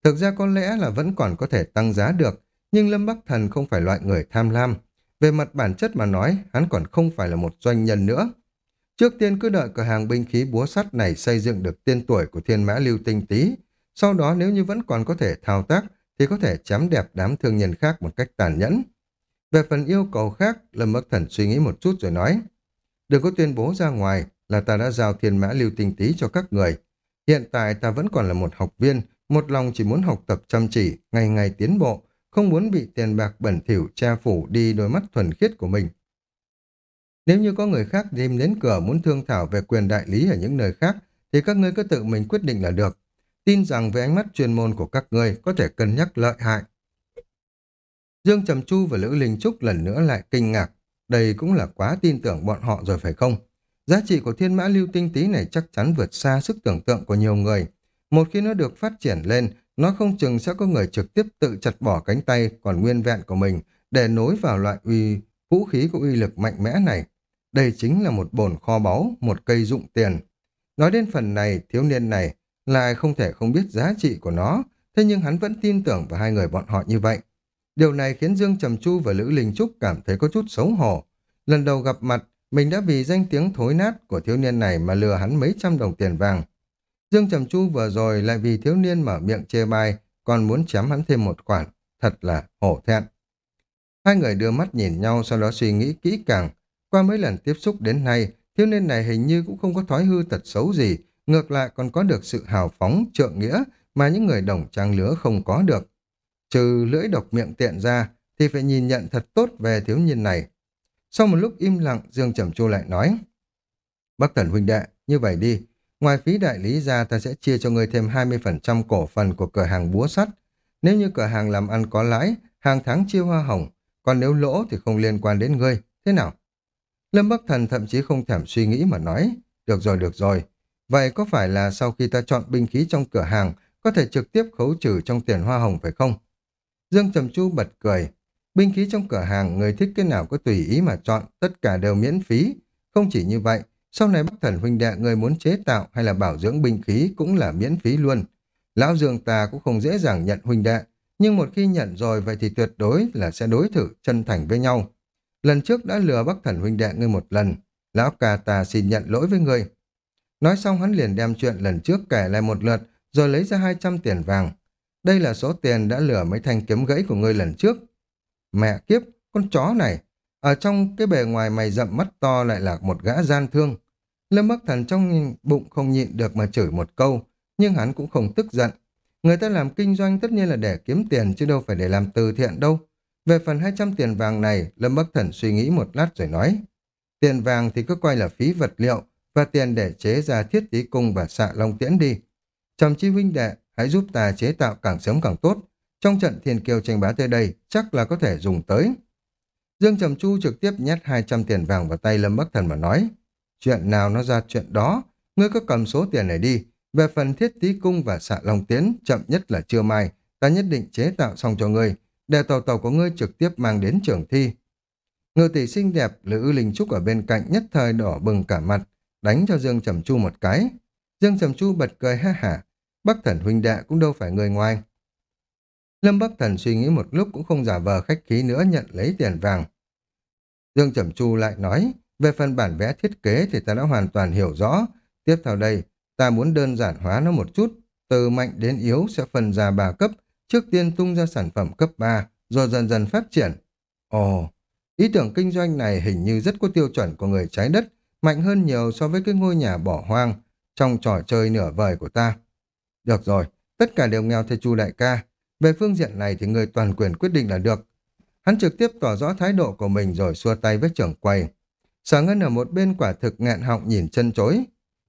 Thực ra có lẽ là vẫn còn có thể tăng giá được, nhưng Lâm Bắc Thần không phải loại người tham lam. Về mặt bản chất mà nói, hắn còn không phải là một doanh nhân nữa. Trước tiên cứ đợi cửa hàng binh khí búa sắt này xây dựng được tiên tuổi của thiên mã lưu tinh tí. Sau đó nếu như vẫn còn có thể thao tác, thì có thể chém đẹp đám thương nhân khác một cách tàn nhẫn. Về phần yêu cầu khác, Lâm Bắc Thần suy nghĩ một chút rồi nói. Đừng có tuyên bố ra ngoài là ta đã giao thiên mã lưu tinh tí cho các người. Hiện tại ta vẫn còn là một học viên, một lòng chỉ muốn học tập chăm chỉ, ngày ngày tiến bộ, không muốn bị tiền bạc bẩn thỉu che phủ đi đôi mắt thuần khiết của mình. Nếu như có người khác dìm đến cửa muốn thương thảo về quyền đại lý ở những nơi khác, thì các ngươi cứ tự mình quyết định là được. Tin rằng với ánh mắt chuyên môn của các ngươi có thể cân nhắc lợi hại. Dương Trầm Chu và Lữ Linh Trúc lần nữa lại kinh ngạc. Đây cũng là quá tin tưởng bọn họ rồi phải không? Giá trị của thiên mã lưu tinh tí này chắc chắn vượt xa sức tưởng tượng của nhiều người. Một khi nó được phát triển lên, nó không chừng sẽ có người trực tiếp tự chặt bỏ cánh tay còn nguyên vẹn của mình để nối vào loại uy vũ khí có uy lực mạnh mẽ này. Đây chính là một bồn kho báu, một cây dụng tiền. Nói đến phần này, thiếu niên này lại không thể không biết giá trị của nó, thế nhưng hắn vẫn tin tưởng vào hai người bọn họ như vậy. Điều này khiến Dương Trầm Chu và Lữ Linh Trúc cảm thấy có chút xấu hổ. Lần đầu gặp mặt, mình đã vì danh tiếng thối nát của thiếu niên này mà lừa hắn mấy trăm đồng tiền vàng. Dương Trầm Chu vừa rồi lại vì thiếu niên mở miệng chê bai, còn muốn chém hắn thêm một khoản, thật là hổ thẹn. Hai người đưa mắt nhìn nhau sau đó suy nghĩ kỹ càng. Qua mấy lần tiếp xúc đến nay, thiếu niên này hình như cũng không có thói hư tật xấu gì, ngược lại còn có được sự hào phóng, trượng nghĩa mà những người đồng trang lứa không có được. Trừ lưỡi độc miệng tiện ra, thì phải nhìn nhận thật tốt về thiếu niên này. Sau một lúc im lặng, Dương Trầm Chu lại nói, Bắc Thần huynh đệ, như vậy đi, ngoài phí đại lý ra ta sẽ chia cho người thêm 20% cổ phần của cửa hàng búa sắt. Nếu như cửa hàng làm ăn có lãi, hàng tháng chia hoa hồng, còn nếu lỗ thì không liên quan đến ngươi, thế nào? Lâm Bắc Thần thậm chí không thèm suy nghĩ mà nói, được rồi, được rồi. Vậy có phải là sau khi ta chọn binh khí trong cửa hàng, có thể trực tiếp khấu trừ trong tiền hoa hồng phải không? Dương Trầm Chu bật cười. Binh khí trong cửa hàng, người thích cái nào có tùy ý mà chọn, tất cả đều miễn phí. Không chỉ như vậy, sau này Bắc Thần huynh đệ người muốn chế tạo hay là bảo dưỡng binh khí cũng là miễn phí luôn. Lão Dương ta cũng không dễ dàng nhận huynh đệ, nhưng một khi nhận rồi vậy thì tuyệt đối là sẽ đối thử chân thành với nhau. Lần trước đã lừa Bắc Thần huynh đệ ngươi một lần, lão ca ta xin nhận lỗi với ngươi. Nói xong hắn liền đem chuyện lần trước kể lại một lượt, rồi lấy ra 200 tiền vàng. Đây là số tiền đã lừa mấy thanh kiếm gãy của ngươi lần trước. Mẹ kiếp, con chó này, ở trong cái bề ngoài mày rậm mắt to lại là một gã gian thương. Lâm Bắc Thần trong bụng không nhịn được mà chửi một câu, nhưng hắn cũng không tức giận. Người ta làm kinh doanh tất nhiên là để kiếm tiền chứ đâu phải để làm từ thiện đâu. Về phần 200 tiền vàng này, Lâm Bắc Thần suy nghĩ một lát rồi nói. Tiền vàng thì cứ coi là phí vật liệu và tiền để chế ra thiết tí cung và xạ long tiễn đi. Trầm chi huynh đệ, hãy giúp ta chế tạo càng sớm càng tốt. Trong trận thiên kiêu tranh bá tới đây, chắc là có thể dùng tới. Dương Trầm Chu trực tiếp nhét 200 tiền vàng vào tay Lâm Bắc Thần mà nói. Chuyện nào nó ra chuyện đó, ngươi cứ cầm số tiền này đi. Về phần thiết tí cung và xạ long tiến, chậm nhất là trưa mai, ta nhất định chế tạo xong cho ngươi, để tàu tàu của ngươi trực tiếp mang đến trường thi. Ngư tỷ xinh đẹp, Lữ Linh Trúc ở bên cạnh nhất thời đỏ bừng cả mặt, đánh cho Dương Trầm Chu một cái. Dương Trầm Chu bật cười ha hả, Bắc Thần huynh đệ cũng đâu phải người ngoài. Lâm Bắc Thần suy nghĩ một lúc cũng không giả vờ khách khí nữa nhận lấy tiền vàng. Dương Trầm Chu lại nói, về phần bản vẽ thiết kế thì ta đã hoàn toàn hiểu rõ. Tiếp theo đây, ta muốn đơn giản hóa nó một chút, từ mạnh đến yếu sẽ phân ra ba cấp, trước tiên tung ra sản phẩm cấp 3, rồi dần dần phát triển. Ồ, ý tưởng kinh doanh này hình như rất có tiêu chuẩn của người trái đất, mạnh hơn nhiều so với cái ngôi nhà bỏ hoang trong trò chơi nửa vời của ta. Được rồi, tất cả đều nghèo theo chu đại ca. Về phương diện này thì người toàn quyền quyết định là được. Hắn trực tiếp tỏ rõ thái độ của mình rồi xua tay với trưởng quầy. Sở Ngân ở một bên quả thực ngạn họng nhìn chân chối.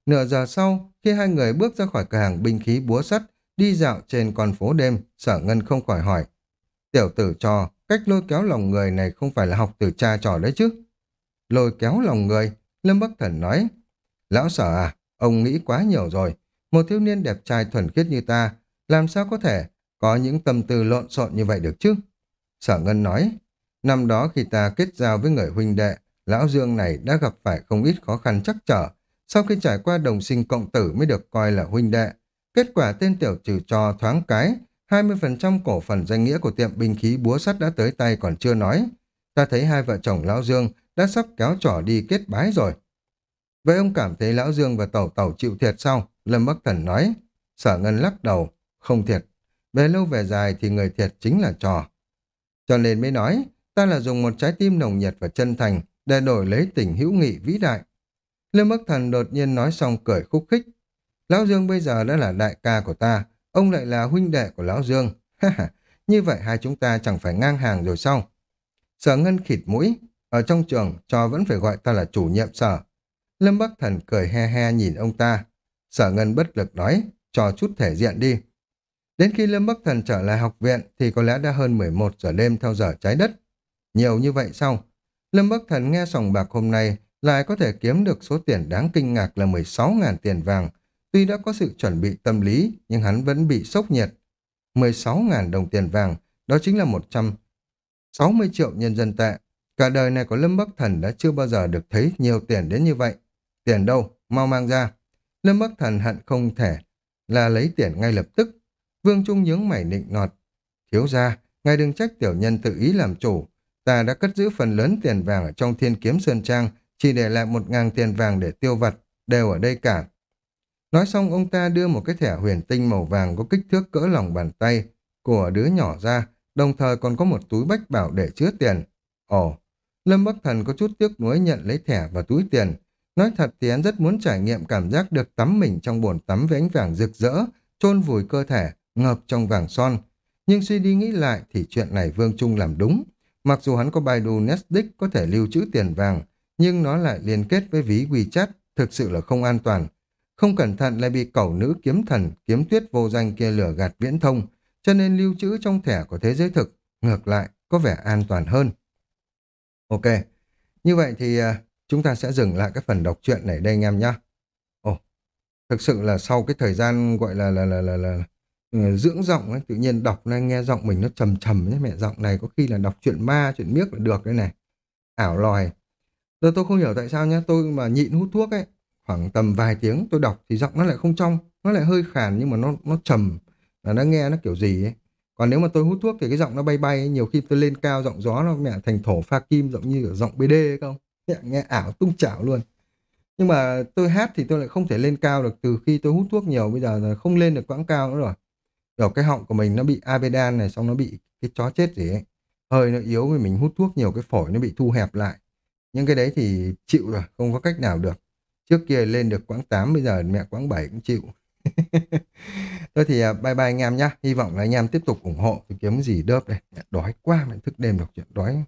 Nửa giờ sau, khi hai người bước ra khỏi cửa hàng binh khí búa sắt, đi dạo trên con phố đêm, Sở Ngân không khỏi hỏi. Tiểu tử trò, cách lôi kéo lòng người này không phải là học từ cha trò đấy chứ. Lôi kéo lòng người, Lâm Bắc Thần nói. Lão sở à, ông nghĩ quá nhiều rồi. Một thiếu niên đẹp trai thuần khiết như ta, làm sao có thể có những tâm tư lộn xộn như vậy được chứ? Sở Ngân nói, năm đó khi ta kết giao với người huynh đệ, lão Dương này đã gặp phải không ít khó khăn chắc trở. Sau khi trải qua đồng sinh cộng tử mới được coi là huynh đệ. Kết quả tên tiểu trừ trò thoáng cái, 20% cổ phần danh nghĩa của tiệm binh khí búa sắt đã tới tay còn chưa nói. Ta thấy hai vợ chồng lão Dương đã sắp kéo trò đi kết bái rồi. Vậy ông cảm thấy lão Dương và tẩu tẩu chịu thiệt sao? Lâm Bắc Thần nói. Sở Ngân lắc đầu, không thiệt. Về lâu về dài thì người thiệt chính là trò. Cho nên mới nói, ta là dùng một trái tim nồng nhiệt và chân thành để đổi lấy tình hữu nghị vĩ đại. Lâm Bắc Thần đột nhiên nói xong cười khúc khích. Lão Dương bây giờ đã là đại ca của ta, ông lại là huynh đệ của Lão Dương. Như vậy hai chúng ta chẳng phải ngang hàng rồi sao? Sở Ngân khịt mũi, ở trong trường cho vẫn phải gọi ta là chủ nhiệm sở. Lâm Bắc Thần cười he he nhìn ông ta. Sở Ngân bất lực nói, cho chút thể diện đi. Đến khi Lâm Bắc Thần trở lại học viện thì có lẽ đã hơn 11 giờ đêm theo giờ trái đất. Nhiều như vậy sao? Lâm Bắc Thần nghe sòng bạc hôm nay lại có thể kiếm được số tiền đáng kinh ngạc là 16.000 tiền vàng. Tuy đã có sự chuẩn bị tâm lý, nhưng hắn vẫn bị sốc nhiệt. 16.000 đồng tiền vàng, đó chính là 160 triệu nhân dân tệ. Cả đời này của Lâm Bắc Thần đã chưa bao giờ được thấy nhiều tiền đến như vậy. Tiền đâu? Mau mang ra. Lâm Bắc Thần hận không thể là lấy tiền ngay lập tức. Vương Trung nhướng mày nịnh nọt. Thiếu ra, ngài đừng trách tiểu nhân tự ý làm chủ. Ta đã cất giữ phần lớn tiền vàng ở trong thiên kiếm sơn trang, chỉ để lại một ngàn tiền vàng để tiêu vặt, đều ở đây cả. Nói xong ông ta đưa một cái thẻ huyền tinh màu vàng có kích thước cỡ lòng bàn tay của đứa nhỏ ra, đồng thời còn có một túi bách bảo để chứa tiền. Ồ, Lâm Bắc Thần có chút tiếc nuối nhận lấy thẻ và túi tiền. Nói thật thì anh rất muốn trải nghiệm cảm giác được tắm mình trong bồn tắm với ánh vàng rực rỡ, chôn vùi cơ thể, ngập trong vàng son. Nhưng suy đi nghĩ lại thì chuyện này Vương Trung làm đúng. Mặc dù hắn có Baidu Netdick có thể lưu trữ tiền vàng, nhưng nó lại liên kết với ví WeChat, thực sự là không an toàn. Không cẩn thận lại bị cẩu nữ kiếm thần, kiếm tuyết vô danh kia lửa gạt viễn thông, cho nên lưu trữ trong thẻ của thế giới thực, ngược lại, có vẻ an toàn hơn. Ok, như vậy thì à, chúng ta sẽ dừng lại cái phần đọc truyện này đây anh em nhé. Ồ, thực sự là sau cái thời gian gọi là là là là, là uh, dưỡng giọng ấy, tự nhiên đọc nó nghe giọng mình nó trầm trầm nhé mẹ giọng này có khi là đọc chuyện ma, chuyện miếc là được đấy này. Ảo lòi. tôi tôi không hiểu tại sao nhé, tôi mà nhịn hút thuốc ấy, khoảng tầm vài tiếng tôi đọc thì giọng nó lại không trong, nó lại hơi khàn nhưng mà nó nó trầm, là nó nghe nó kiểu gì ấy. Còn nếu mà tôi hút thuốc thì cái giọng nó bay bay, nhiều khi tôi lên cao giọng gió nó mẹ thành thổ pha kim giọng như ở giọng BD không? Mẹ nghe ảo tung chảo luôn. Nhưng mà tôi hát thì tôi lại không thể lên cao được từ khi tôi hút thuốc nhiều bây giờ là không lên được quãng cao nữa rồi. Kiểu cái họng của mình nó bị abedan này xong nó bị cái chó chết gì ấy. Hơi nó yếu vì mình hút thuốc nhiều cái phổi nó bị thu hẹp lại. Nhưng cái đấy thì chịu rồi, không có cách nào được. Trước kia lên được quãng 8 bây giờ mẹ quãng 7 cũng chịu. Thôi thì à, bye bye anh em nhá. Hy vọng là anh em tiếp tục ủng hộ kiếm gì đớp đây. Đói quá mình thức đêm đọc chuyện đói.